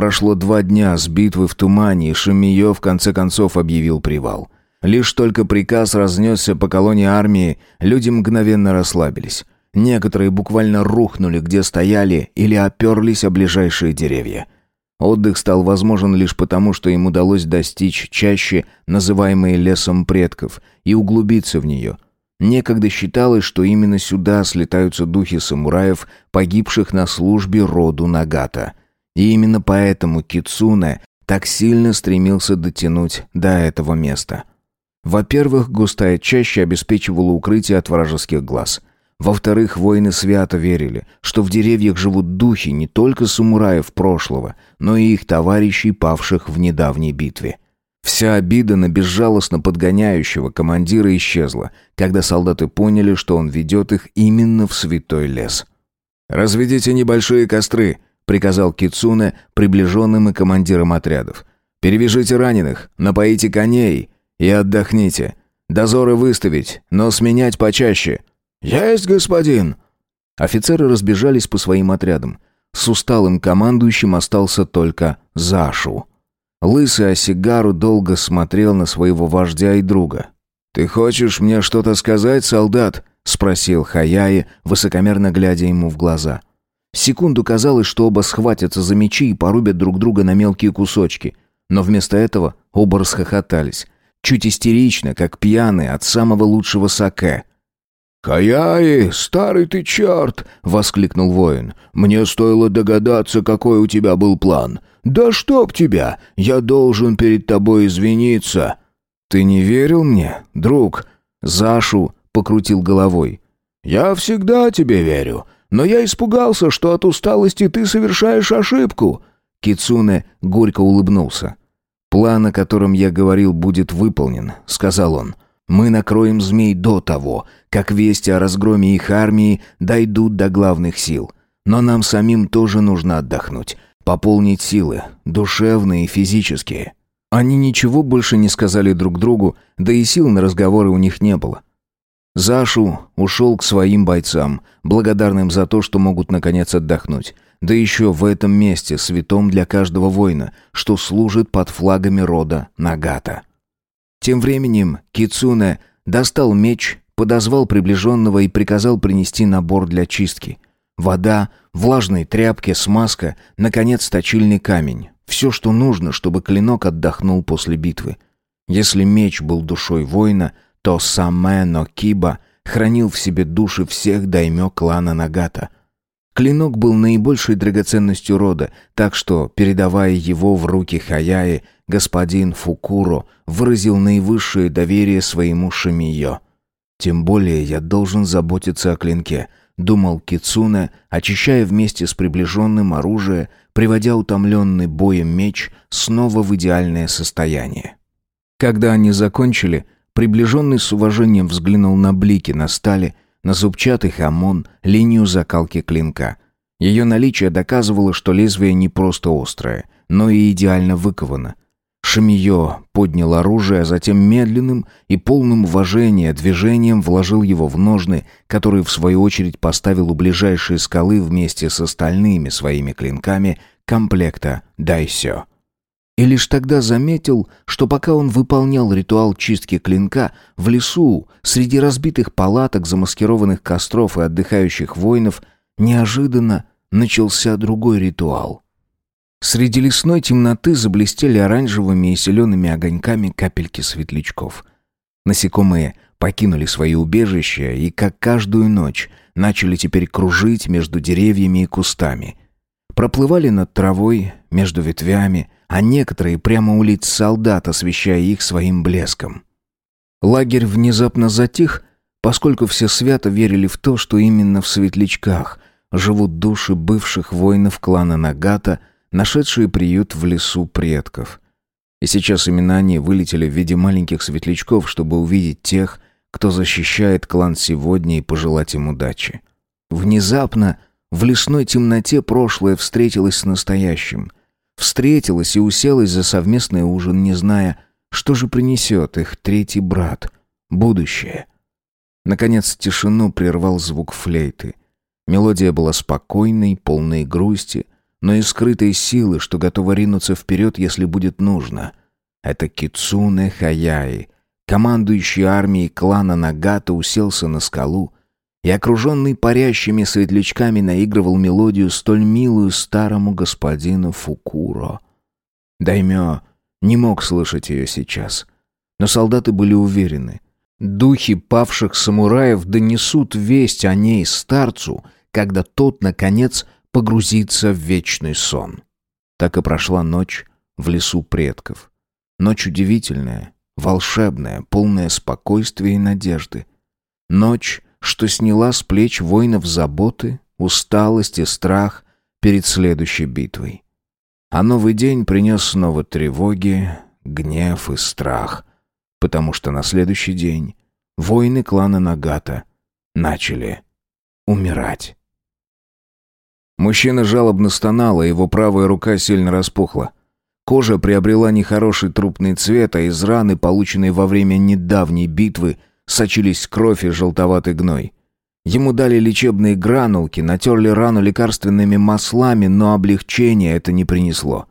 Speaker 2: Прошло два дня с битвы в тумане, и Шамиё в конце концов объявил привал. Лишь только приказ разнесся по колонии армии, люди мгновенно расслабились. Некоторые буквально рухнули, где стояли, или оперлись о ближайшие деревья. Отдых стал возможен лишь потому, что им удалось достичь чаще, называемой лесом предков, и углубиться в нее. Некогда считалось, что именно сюда слетаются духи самураев, погибших на службе роду Нагата. И именно поэтому Кицуне
Speaker 1: так сильно стремился дотянуть до этого места. Во-первых, густая чаща обеспечивала укрытие от вражеских глаз. Во-вторых, воины свято верили, что в деревьях живут духи не только самураев прошлого, но и их товарищей, павших в недавней битве. Вся обида на безжалостно подгоняющего командира исчезла, когда солдаты поняли, что он ведет их именно в святой лес. «Разведите небольшие костры», — приказал Кицуне приближенным и командирам отрядов. «Перевяжите раненых, напоите коней и отдохните. Дозоры выставить, но сменять почаще. «Есть, господин!» Офицеры разбежались по своим отрядам. С усталым командующим остался только Зашу. Лысый Осигару долго смотрел на своего вождя и друга. «Ты хочешь мне что-то сказать, солдат?» — спросил Хаяи, высокомерно глядя ему в глаза. Секунду казалось, что оба схватятся за мечи и порубят друг друга на мелкие кусочки. Но вместо этого оба расхохотались. Чуть истерично, как пьяные от самого лучшего саке.
Speaker 2: «Хаяи, старый ты черт!» — воскликнул воин. «Мне стоило догадаться, какой у тебя был план. Да чтоб тебя! Я должен перед тобой извиниться!»
Speaker 1: «Ты не верил мне, друг?» Зашу покрутил головой.
Speaker 2: «Я всегда тебе верю, но я испугался, что от усталости ты совершаешь ошибку».
Speaker 1: Кицуне горько улыбнулся. «План, о котором я говорил, будет выполнен», — сказал он. Мы накроем змей до того, как вести о разгроме их армии дойдут до главных сил. Но нам самим тоже нужно отдохнуть, пополнить силы, душевные и физические». Они ничего больше не сказали друг другу, да и сил на разговоры у них не было. Зашу ушел к своим бойцам, благодарным за то, что могут наконец отдохнуть. Да еще в этом месте, святом для каждого воина, что служит под флагами рода Нагата. Тем временем Кицуне достал меч, подозвал приближенного и приказал принести набор для чистки. Вода, влажные тряпки, смазка, наконец, точильный камень. Все, что нужно, чтобы клинок отдохнул после битвы. Если меч был душой воина, то Самэ но Киба хранил в себе души всех даймё клана Нагата. Клинок был наибольшей драгоценностью рода, так что, передавая его в руки Хаяи, господин Фукуро выразил наивысшее доверие своему Шамиё. «Тем более я должен заботиться о клинке», — думал Кицуне, очищая вместе с приближенным оружие, приводя утомленный боем меч снова в идеальное состояние. Когда они закончили, приближенный с уважением взглянул на блики на стали, на зубчатый хамон, линию закалки клинка. Ее наличие доказывало, что лезвие не просто острое, но и идеально выковано. Шамиё поднял оружие, а затем медленным и полным уважения движением вложил его в ножны, которые в свою очередь поставил у ближайшей скалы вместе с остальными своими клинками комплекта «Дайсё». И лишь тогда заметил, что пока он выполнял ритуал чистки клинка, в лесу, среди разбитых палаток, замаскированных костров и отдыхающих воинов, неожиданно начался другой ритуал — Среди лесной темноты заблестели оранжевыми и зелеными огоньками капельки светлячков. Насекомые покинули свои убежища и, как каждую ночь, начали теперь кружить между деревьями и кустами. Проплывали над травой, между ветвями, а некоторые прямо у лиц солдат, освещая их своим блеском. Лагерь внезапно затих, поскольку все свято верили в то, что именно в светлячках живут души бывших воинов клана Нагата – нашедшие приют в лесу предков. И сейчас именно они вылетели в виде маленьких светлячков, чтобы увидеть тех, кто защищает клан сегодня и пожелать им удачи. Внезапно в лесной темноте прошлое встретилось с настоящим. Встретилось и уселось за совместный ужин, не зная, что же принесет их третий брат, будущее. Наконец тишину прервал звук флейты. Мелодия была спокойной, полной грусти, но и скрытой силы, что готова ринуться вперед, если будет нужно. Это Кицуне Хаяи, командующий армией клана Нагата, уселся на скалу и, окруженный парящими светлячками, наигрывал мелодию, столь милую старому господину Фукуро. Даймё не мог слышать ее сейчас, но солдаты были уверены. Духи павших самураев донесут весть о ней старцу, когда тот, наконец, погрузиться в вечный сон. Так и прошла ночь, в лесу предков. Ночь удивительная, волшебная, полная спокойствия и надежды. Ночь, что сняла с плеч воинов заботы, усталость и страх перед следующей битвой. А новый день принес снова тревоги, гнев и страх, потому что на следующий день воины клана Нагата начали умирать. Мужчина жалобно стонал, а его правая рука сильно распухла. Кожа приобрела нехороший трупный цвет, а из раны, полученной во время недавней битвы, сочились кровь и желтоватый гной. Ему дали лечебные гранулки, натерли рану лекарственными маслами, но облегчения это не принесло.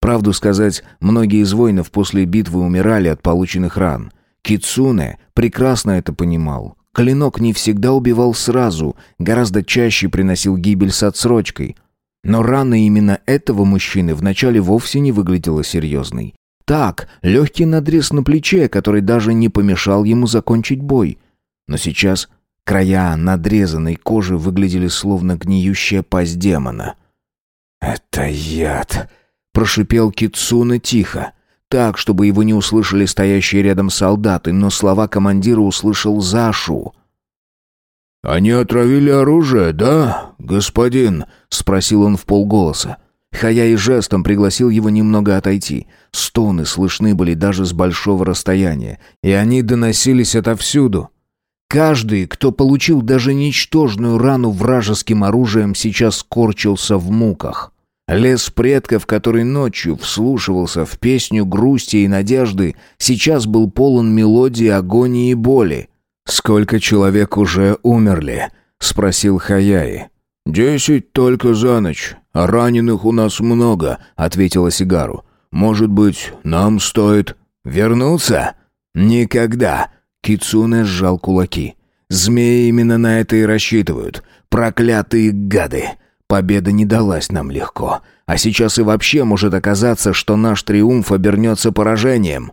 Speaker 1: Правду сказать, многие из воинов после битвы умирали от полученных ран. Кицуне прекрасно это понимал. Клинок не всегда убивал сразу, гораздо чаще приносил гибель с отсрочкой. Но рана именно этого мужчины вначале вовсе не выглядела серьезной. Так, легкий надрез на плече, который даже не помешал ему закончить бой. Но сейчас края надрезанной кожи выглядели словно гниющая пасть демона. «Это яд!» — прошипел Кицуна тихо. Так, чтобы его не услышали стоящие рядом солдаты, но слова командира услышал Зашу.
Speaker 2: «Они отравили оружие, да, господин?» — спросил он в полголоса.
Speaker 1: Хаяи жестом пригласил его немного отойти. Стоны слышны были даже с большого расстояния, и они доносились отовсюду. Каждый, кто получил даже ничтожную рану вражеским оружием, сейчас корчился в муках. Лес предков, который ночью вслушивался в песню грусти и надежды, сейчас был полон мелодии агонии и боли. «Сколько человек уже умерли?» — спросил Хаяи.
Speaker 2: «Десять только за ночь, раненых у нас много», — ответила Сигару. «Может быть, нам стоит
Speaker 1: вернуться?» «Никогда!» — Кицуне сжал кулаки. «Змеи именно на это и рассчитывают. Проклятые гады!» Победа не далась нам легко, а сейчас и вообще может оказаться, что наш триумф обернется поражением».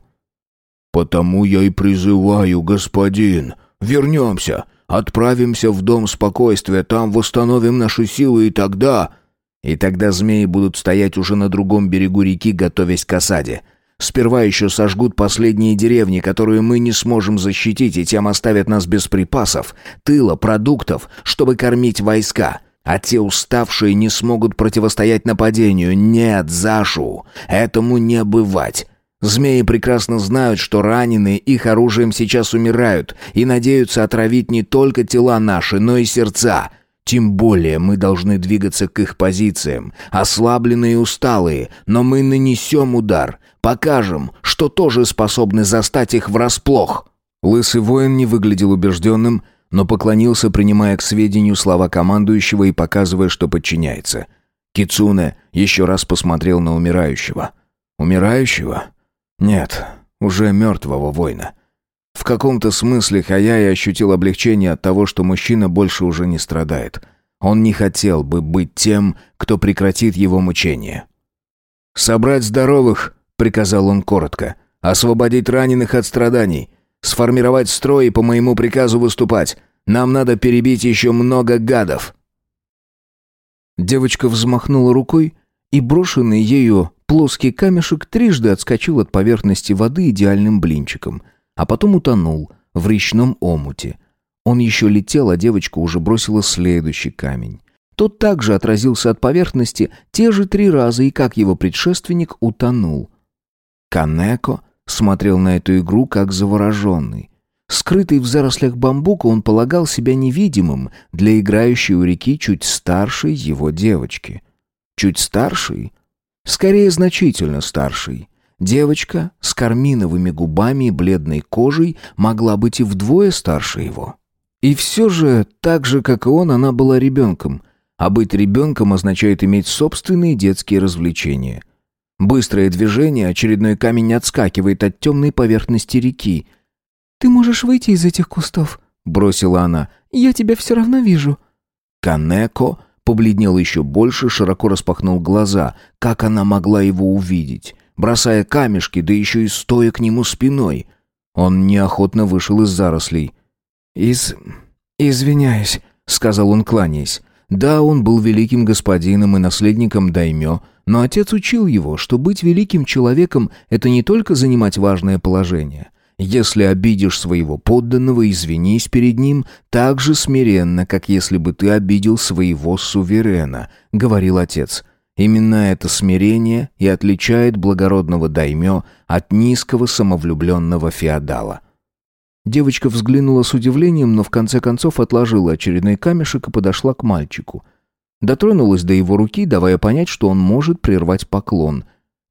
Speaker 2: «Потому я и призываю, господин, вернемся, отправимся в Дом Спокойствия, там восстановим наши силы, и тогда...»
Speaker 1: «И тогда змеи будут стоять уже на другом берегу реки, готовясь к осаде. Сперва еще сожгут последние деревни, которые мы не сможем защитить, и тем оставят нас без припасов, тыла, продуктов, чтобы кормить войска» а те уставшие не смогут противостоять нападению. Нет, Зашу, этому не бывать. Змеи прекрасно знают, что раненые их оружием сейчас умирают и надеются отравить не только тела наши, но и сердца. Тем более мы должны двигаться к их позициям, ослабленные и усталые, но мы нанесем удар, покажем, что тоже способны застать их врасплох». Лысый воин не выглядел убежденным, но поклонился, принимая к сведению слова командующего и показывая, что подчиняется. Кицуне еще раз посмотрел на умирающего. Умирающего? Нет, уже мертвого воина. В каком-то смысле Хаяи ощутил облегчение от того, что мужчина больше уже не страдает. Он не хотел бы быть тем, кто прекратит его мучение. «Собрать здоровых», — приказал он коротко, — «освободить раненых от страданий, Сформировать строй и по моему приказу выступать. Нам надо перебить еще много гадов». Девочка взмахнула рукой, и брошенный ею плоский камешек трижды отскочил от поверхности воды идеальным блинчиком, а потом утонул в речном омуте. Он еще летел, а девочка уже бросила следующий камень. Тот также отразился от поверхности те же три раза и, как его предшественник, утонул. Канеко смотрел на эту игру как завороженный. Скрытый в зарослях бамбука, он полагал себя невидимым для играющей у реки чуть старшей его девочки. Чуть старшей? Скорее, значительно старшей. Девочка с карминовыми губами и бледной кожей могла быть и вдвое старше его. И все же, так же, как и он, она была ребенком. А быть ребенком означает иметь собственные детские развлечения. Быстрое движение, очередной камень отскакивает от темной поверхности реки.
Speaker 4: «Ты можешь выйти из этих кустов», — бросила она. «Я тебя все равно вижу».
Speaker 1: Канеко побледнел еще больше, широко распахнул глаза. Как она могла его увидеть? Бросая камешки, да еще и стоя к нему спиной. Он неохотно вышел из зарослей.
Speaker 4: «Из... извиняюсь», — сказал он, кланяясь.
Speaker 1: Да, он был великим господином и наследником даймё, Но отец учил его, что быть великим человеком – это не только занимать важное положение. Если обидишь своего подданного, извинись перед ним так же смиренно, как если бы ты обидел своего суверена, говорил отец. Именно это смирение и отличает благородного даймё от низкого самовлюбленного феодала. Девочка взглянула с удивлением, но в конце концов отложила очередной камешек и подошла к мальчику. Дотронулась до его руки, давая понять, что он может прервать поклон.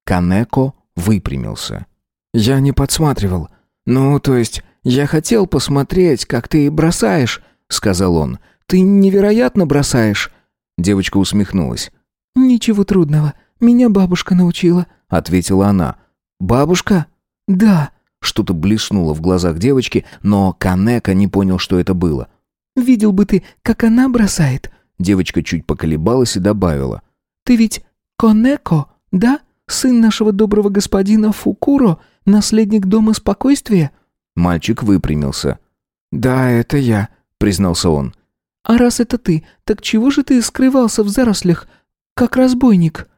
Speaker 1: Канеко выпрямился.
Speaker 3: «Я не подсматривал. Ну, то есть, я хотел посмотреть, как ты бросаешь», — сказал он. «Ты невероятно бросаешь».
Speaker 1: Девочка усмехнулась.
Speaker 4: «Ничего трудного. Меня бабушка научила», —
Speaker 1: ответила она.
Speaker 3: «Бабушка?»
Speaker 4: «Да».
Speaker 1: Что-то блеснуло в глазах девочки, но Канека не понял, что это было.
Speaker 4: «Видел бы ты, как она бросает».
Speaker 1: Девочка чуть поколебалась и добавила.
Speaker 4: «Ты ведь Конеко, да? Сын нашего доброго господина Фукуро, наследник Дома Спокойствия?»
Speaker 1: Мальчик выпрямился.
Speaker 3: «Да, это я», — признался он.
Speaker 4: «А раз это ты, так чего же ты скрывался в зарослях, как разбойник?»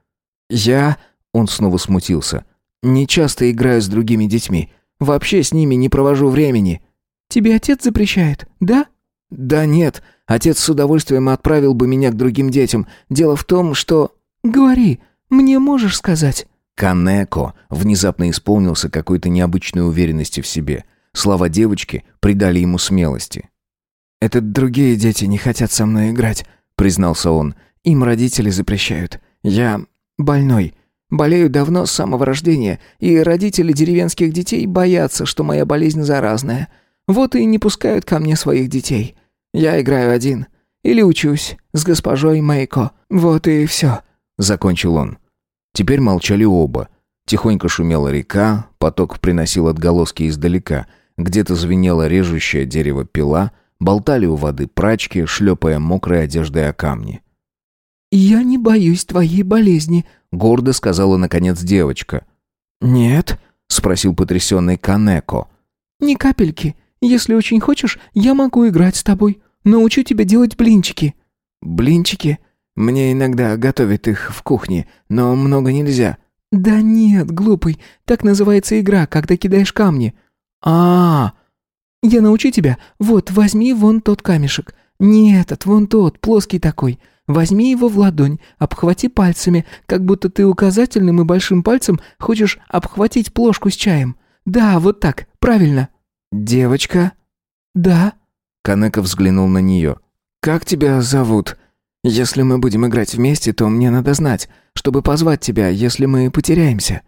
Speaker 3: «Я...» — он снова смутился. «Не часто играю с другими детьми. Вообще с ними не провожу времени».
Speaker 4: «Тебе отец запрещает, да?»
Speaker 3: «Да нет. Отец с удовольствием отправил бы меня к другим детям. Дело в том, что...»
Speaker 4: «Говори. Мне можешь сказать?»
Speaker 1: Канеко внезапно исполнился какой-то необычной уверенности в себе. Слова девочки придали ему смелости.
Speaker 3: «Это другие дети не хотят со мной играть», — признался он. «Им родители запрещают. Я больной. Болею давно с самого рождения, и родители деревенских детей боятся, что моя болезнь заразная. Вот и не пускают ко мне своих детей. Я играю один. Или учусь с госпожой Мэйко. Вот и все», — закончил он.
Speaker 1: Теперь молчали оба. Тихонько шумела река, поток приносил отголоски издалека. Где-то звенела режущее дерево пила, болтали у воды прачки, шлепая мокрой одеждой о камни.
Speaker 4: «Я не боюсь твоей болезни», —
Speaker 1: гордо сказала наконец девочка.
Speaker 3: «Нет?»
Speaker 1: — спросил потрясенный Канеко.
Speaker 4: «Ни капельки. Если очень хочешь, я могу играть с тобой. Научу тебя делать блинчики».
Speaker 3: «Блинчики? Мне иногда готовят их в кухне, но много нельзя».
Speaker 4: «Да нет, глупый. Так называется игра, когда кидаешь камни».
Speaker 3: А, -а,
Speaker 4: -а. Я научу тебя. Вот, возьми вон тот камешек. Не этот, вон тот, плоский такой. Возьми его в ладонь, обхвати пальцами, как будто ты указательным и большим пальцем хочешь обхватить плошку с чаем. Да, вот так, правильно».
Speaker 3: «Девочка?»
Speaker 4: «Да».
Speaker 1: Канека взглянул на нее.
Speaker 3: «Как тебя зовут? Если мы будем играть вместе, то мне надо знать, чтобы позвать тебя, если мы потеряемся».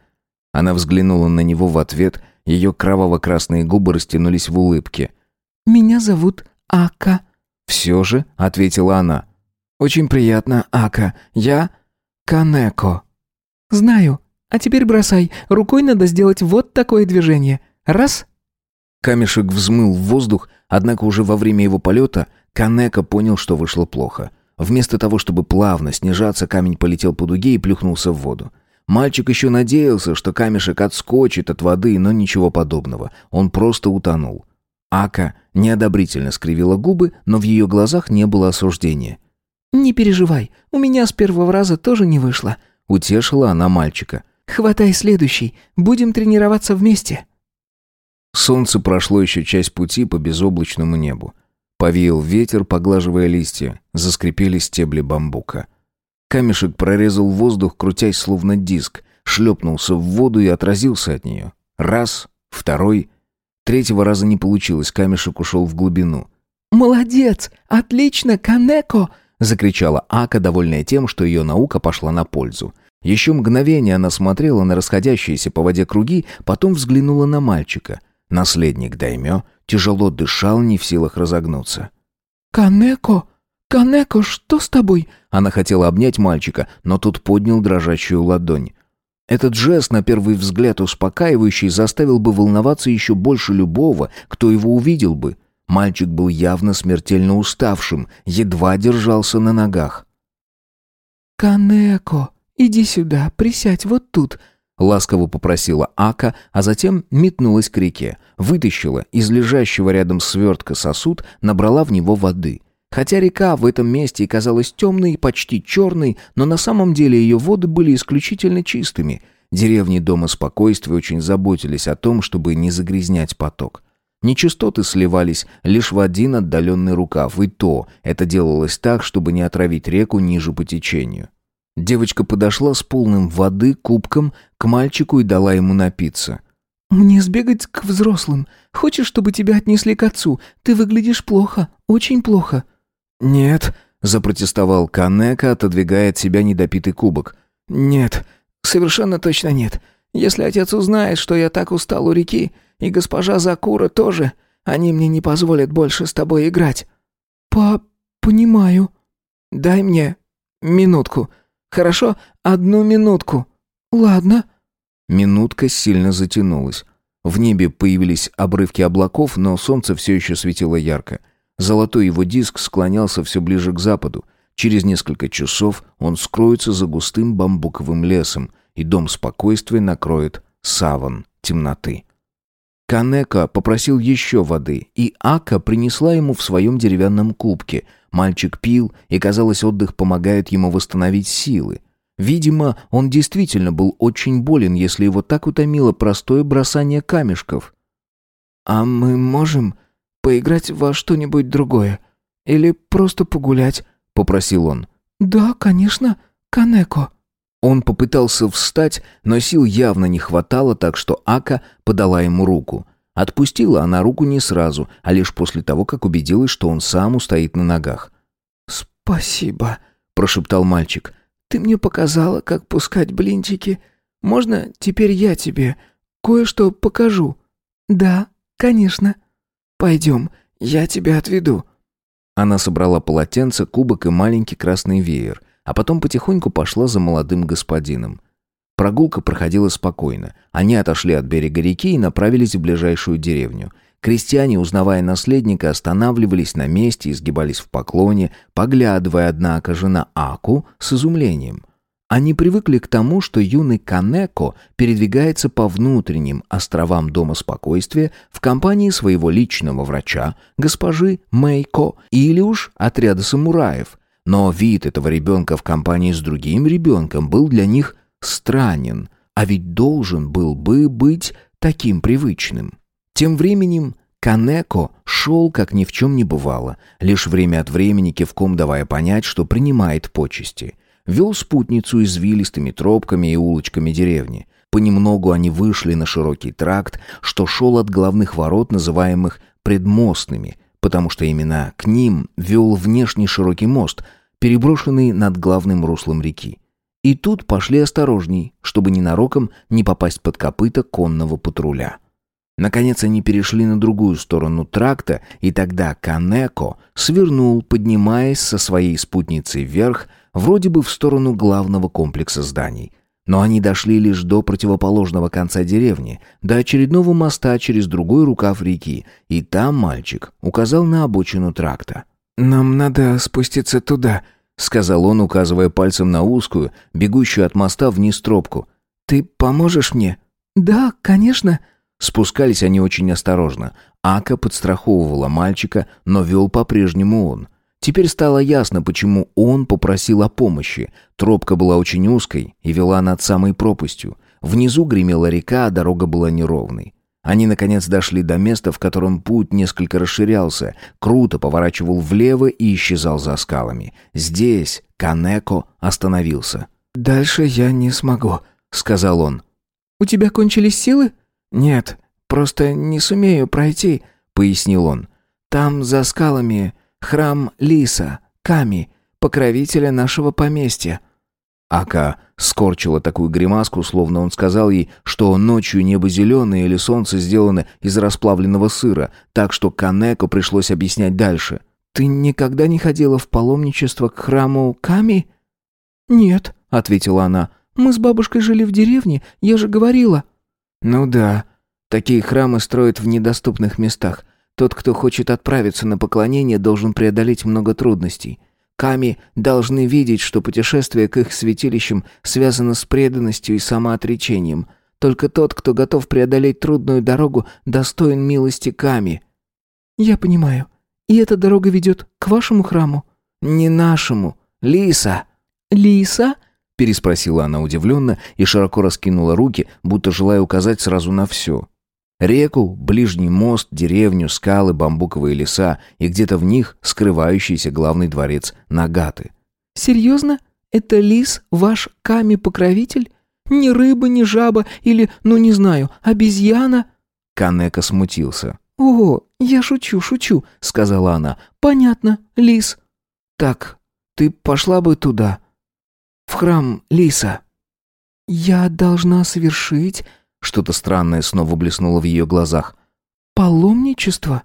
Speaker 1: Она взглянула на него в ответ, ее кроваво-красные губы растянулись в улыбке.
Speaker 4: «Меня зовут Ака».
Speaker 1: «Все же», — ответила она,
Speaker 3: «Очень приятно, Ака. Я Канеко».
Speaker 4: «Знаю. А теперь бросай. Рукой надо сделать вот такое движение. Раз».
Speaker 1: Камешек взмыл в воздух, однако уже во время его полета Канеко понял, что вышло плохо. Вместо того, чтобы плавно снижаться, камень полетел по дуге и плюхнулся в воду. Мальчик еще надеялся, что камешек отскочит от воды, но ничего подобного. Он просто утонул. Ака неодобрительно скривила губы, но в ее глазах не было осуждения.
Speaker 4: «Не переживай, у меня с первого раза тоже не вышло», —
Speaker 1: утешила она мальчика.
Speaker 4: «Хватай следующий, будем тренироваться вместе».
Speaker 1: Солнце прошло еще часть пути по безоблачному небу. Повеял ветер, поглаживая листья, заскрипели стебли бамбука. Камешек прорезал воздух, крутясь словно диск, шлепнулся в воду и отразился от нее. Раз, второй. Третьего раза не получилось, камешек ушел в глубину.
Speaker 4: «Молодец! Отлично, Канеко!»
Speaker 1: Закричала Ака, довольная тем, что ее наука пошла на пользу. Еще мгновение она смотрела на расходящиеся по воде круги, потом взглянула на мальчика. Наследник Даймё тяжело дышал, не в силах разогнуться.
Speaker 4: «Канеко! Канеко, что с тобой?»
Speaker 1: Она хотела обнять мальчика, но тут поднял дрожащую ладонь. Этот жест, на первый взгляд успокаивающий, заставил бы волноваться еще больше любого, кто его увидел бы. Мальчик был явно смертельно уставшим, едва держался на ногах.
Speaker 4: «Канеко, иди сюда, присядь вот тут», —
Speaker 1: ласково попросила Ака, а затем метнулась к реке, вытащила из лежащего рядом свертка сосуд, набрала в него воды. Хотя река в этом месте казалась темной и почти черной, но на самом деле ее воды были исключительно чистыми. Деревни Дома Спокойствия очень заботились о том, чтобы не загрязнять поток. Нечистоты сливались лишь в один отдаленный рукав, и то это делалось так, чтобы не отравить реку ниже по течению. Девочка подошла с полным воды кубком к мальчику и дала ему напиться.
Speaker 4: «Мне сбегать к взрослым. Хочешь, чтобы тебя отнесли к отцу? Ты выглядишь плохо, очень плохо».
Speaker 1: «Нет», — запротестовал Канека, отодвигая от себя недопитый кубок.
Speaker 4: «Нет, совершенно точно нет. Если отец узнает, что я так устал у реки, и госпожа Закура тоже, они мне не позволят больше с тобой играть». «По... понимаю. Дай мне минутку. Хорошо? Одну минутку. Ладно».
Speaker 1: Минутка сильно затянулась. В небе появились обрывки облаков, но солнце все еще светило ярко. Золотой его диск склонялся все ближе к западу. Через несколько часов он скроется за густым бамбуковым лесом, и дом спокойствия накроет саван темноты. Канека попросил еще воды, и Ака принесла ему в своем деревянном кубке. Мальчик пил, и, казалось, отдых помогает ему восстановить силы. Видимо, он действительно был очень болен, если его так утомило простое бросание камешков.
Speaker 4: «А мы можем поиграть во что-нибудь другое? Или просто погулять?» — попросил он. «Да, конечно, Канеко».
Speaker 1: Он попытался встать, но сил явно не хватало, так что Ака подала ему руку. Отпустила она руку не сразу, а лишь после того, как убедилась, что он сам устоит на ногах.
Speaker 4: «Спасибо», — прошептал мальчик. «Ты мне показала, как пускать блинчики. Можно теперь я тебе кое-что покажу?» «Да, конечно. Пойдем, я тебя отведу».
Speaker 1: Она собрала полотенце, кубок и маленький красный веер а потом потихоньку пошла за молодым господином. Прогулка проходила спокойно. Они отошли от берега реки и направились в ближайшую деревню. Крестьяне, узнавая наследника, останавливались на месте и сгибались в поклоне, поглядывая, однако же, на Аку с изумлением. Они привыкли к тому, что юный Канеко передвигается по внутренним островам Дома Спокойствия в компании своего личного врача, госпожи Мэйко, или уж отряда самураев, но вид этого ребенка в компании с другим ребенком был для них странен, а ведь должен был бы быть таким привычным. Тем временем Канеко шел, как ни в чем не бывало, лишь время от времени кивком давая понять, что принимает почести. Вел спутницу извилистыми тропками и улочками деревни. Понемногу они вышли на широкий тракт, что шел от главных ворот, называемых предмостными, потому что именно к ним вел внешний широкий мост, переброшенный над главным руслом реки. И тут пошли осторожней, чтобы ненароком не попасть под копыта конного патруля. Наконец они перешли на другую сторону тракта, и тогда Канеко свернул, поднимаясь со своей спутницей вверх, вроде бы в сторону главного комплекса зданий. Но они дошли лишь до противоположного конца деревни, до очередного моста через другой рукав реки, и там мальчик указал на обочину тракта.
Speaker 4: «Нам надо спуститься туда», — сказал он, указывая пальцем на узкую, бегущую от моста вниз тропку. «Ты поможешь мне?» «Да, конечно».
Speaker 1: Спускались они очень осторожно. Ака подстраховывала мальчика, но вел по-прежнему он — Теперь стало ясно, почему он попросил о помощи. Тропка была очень узкой и вела над самой пропастью. Внизу гремела река, а дорога была неровной. Они, наконец, дошли до места, в котором путь несколько расширялся, круто поворачивал влево и исчезал за скалами. Здесь Канеко остановился.
Speaker 4: «Дальше я не смогу», — сказал он.
Speaker 3: «У тебя кончились силы?»
Speaker 4: «Нет, просто не сумею пройти», — пояснил он. «Там, за скалами, Храм Лиса, Ками, покровителя нашего поместья».
Speaker 1: Ака скорчила такую гримаску, словно он сказал ей, что ночью небо зеленое или солнце сделано из расплавленного сыра, так что Канеко пришлось объяснять дальше.
Speaker 4: «Ты никогда не ходила в паломничество к храму Ками?»
Speaker 3: «Нет», — ответила она. «Мы с бабушкой жили в деревне, я же говорила».
Speaker 4: «Ну да, такие храмы строят в недоступных местах. Тот, кто хочет отправиться на поклонение, должен преодолеть много трудностей. Ками должны видеть, что путешествие к их святилищам связано с преданностью и самоотречением. Только тот, кто готов преодолеть трудную дорогу, достоин милости Ками.
Speaker 3: Я понимаю.
Speaker 4: И эта дорога ведет к вашему храму?»
Speaker 3: «Не нашему. Лиса».
Speaker 4: «Лиса?»
Speaker 1: переспросила она удивленно и широко раскинула руки, будто желая указать сразу на все. Реку, ближний мост, деревню, скалы, бамбуковые леса и где-то в них скрывающийся главный дворец Нагаты.
Speaker 4: «Серьезно? Это лис ваш Ками-покровитель? Ни рыба, ни жаба или, ну не знаю, обезьяна?»
Speaker 1: Канека смутился.
Speaker 4: «О, я шучу, шучу», — сказала она. «Понятно, лис».
Speaker 3: «Так, ты пошла бы туда?» в храм Лиса».
Speaker 4: «Я должна совершить...»
Speaker 1: Что-то странное снова блеснуло в ее глазах.
Speaker 4: «Паломничество?»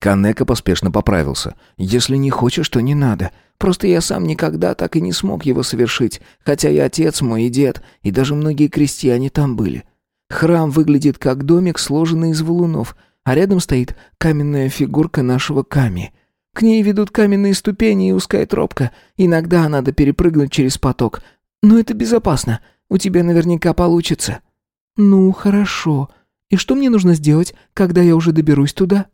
Speaker 3: Канека поспешно поправился. «Если не хочешь, то не надо. Просто я сам никогда так и не смог его совершить, хотя и отец мой, и дед, и даже многие крестьяне там были. Храм выглядит как домик, сложенный из валунов, а рядом стоит каменная фигурка нашего Ками. К ней ведут каменные ступени и узкая тропка. Иногда надо перепрыгнуть через поток. Но это безопасно. У тебя наверняка получится».
Speaker 4: «Ну, хорошо. И что мне нужно сделать, когда я уже доберусь туда?»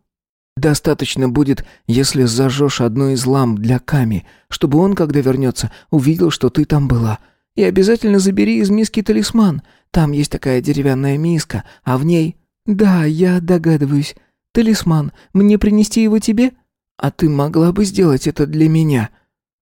Speaker 3: «Достаточно будет, если зажжешь одну из ламп для Ками, чтобы он, когда вернется, увидел, что ты там была. И обязательно забери из миски талисман. Там есть такая деревянная миска, а в ней...»
Speaker 4: «Да, я догадываюсь. Талисман. Мне принести его тебе?»
Speaker 3: «А ты могла бы сделать это для меня?»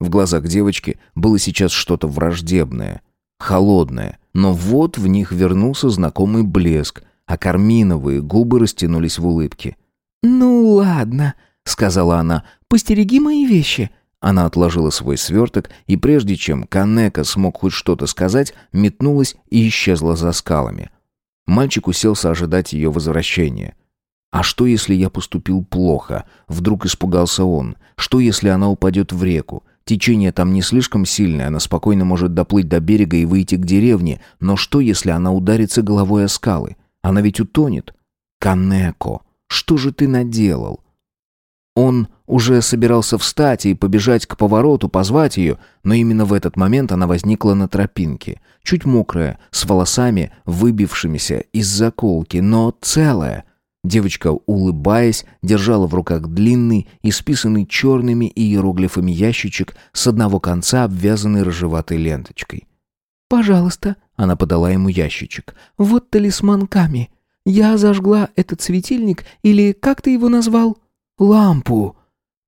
Speaker 1: В глазах девочки было сейчас что-то враждебное, холодное, но вот в них вернулся знакомый блеск, а карминовые губы растянулись в улыбке.
Speaker 4: «Ну ладно», — сказала она, — «постереги мои вещи».
Speaker 1: Она отложила свой сверток, и прежде чем Канека смог хоть что-то сказать, метнулась и исчезла за скалами. Мальчик уселся ожидать ее возвращения. А что, если я поступил плохо? Вдруг испугался он. Что, если она упадет в реку? Течение там не слишком сильное, она спокойно может доплыть до берега и выйти к деревне. Но что, если она ударится головой о скалы? Она ведь утонет. Канеко, что же ты наделал? Он уже собирался встать и побежать к повороту, позвать ее, но именно в этот момент она возникла на тропинке, чуть мокрая, с волосами, выбившимися из заколки, но целая — Девочка, улыбаясь, держала в руках длинный, исписанный черными иероглифами ящичек с одного конца обвязанный рыжеватой ленточкой.
Speaker 4: «Пожалуйста», —
Speaker 1: она подала ему ящичек.
Speaker 4: «Вот талисман Ками. Я зажгла этот светильник, или как ты его назвал?»
Speaker 3: «Лампу».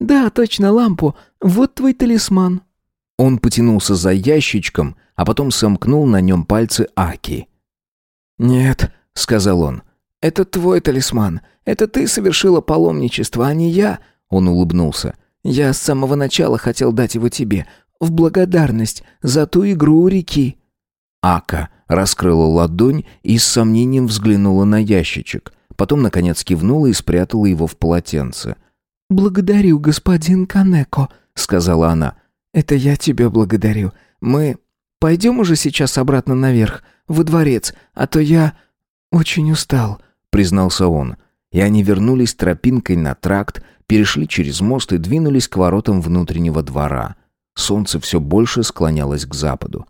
Speaker 4: «Да, точно, лампу. Вот твой талисман».
Speaker 1: Он потянулся за ящичком, а потом сомкнул на нем пальцы Аки.
Speaker 3: «Нет», — сказал он, это твой талисман. Это ты совершила паломничество, а не я». Он улыбнулся. «Я с самого начала хотел дать его тебе, в благодарность за ту игру у реки».
Speaker 1: Ака раскрыла ладонь и с сомнением взглянула на ящичек. Потом, наконец, кивнула и спрятала его в полотенце.
Speaker 4: «Благодарю, господин Канеко», — сказала она.
Speaker 3: «Это я тебя благодарю. Мы пойдем уже сейчас обратно наверх, во дворец, а то я очень устал признался он. И они вернулись тропинкой на тракт, перешли через мост и двинулись к воротам внутреннего двора. Солнце все больше склонялось к западу.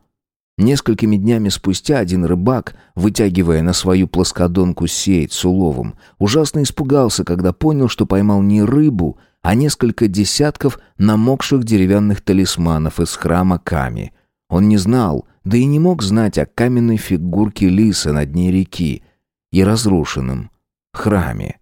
Speaker 3: Несколькими днями спустя один рыбак, вытягивая на свою плоскодонку сеть с уловом, ужасно испугался, когда понял, что поймал не рыбу, а несколько десятков намокших деревянных талисманов из храма Ками. Он не знал, да и не мог знать о каменной фигурке лиса на дне реки, и разрушенном храме.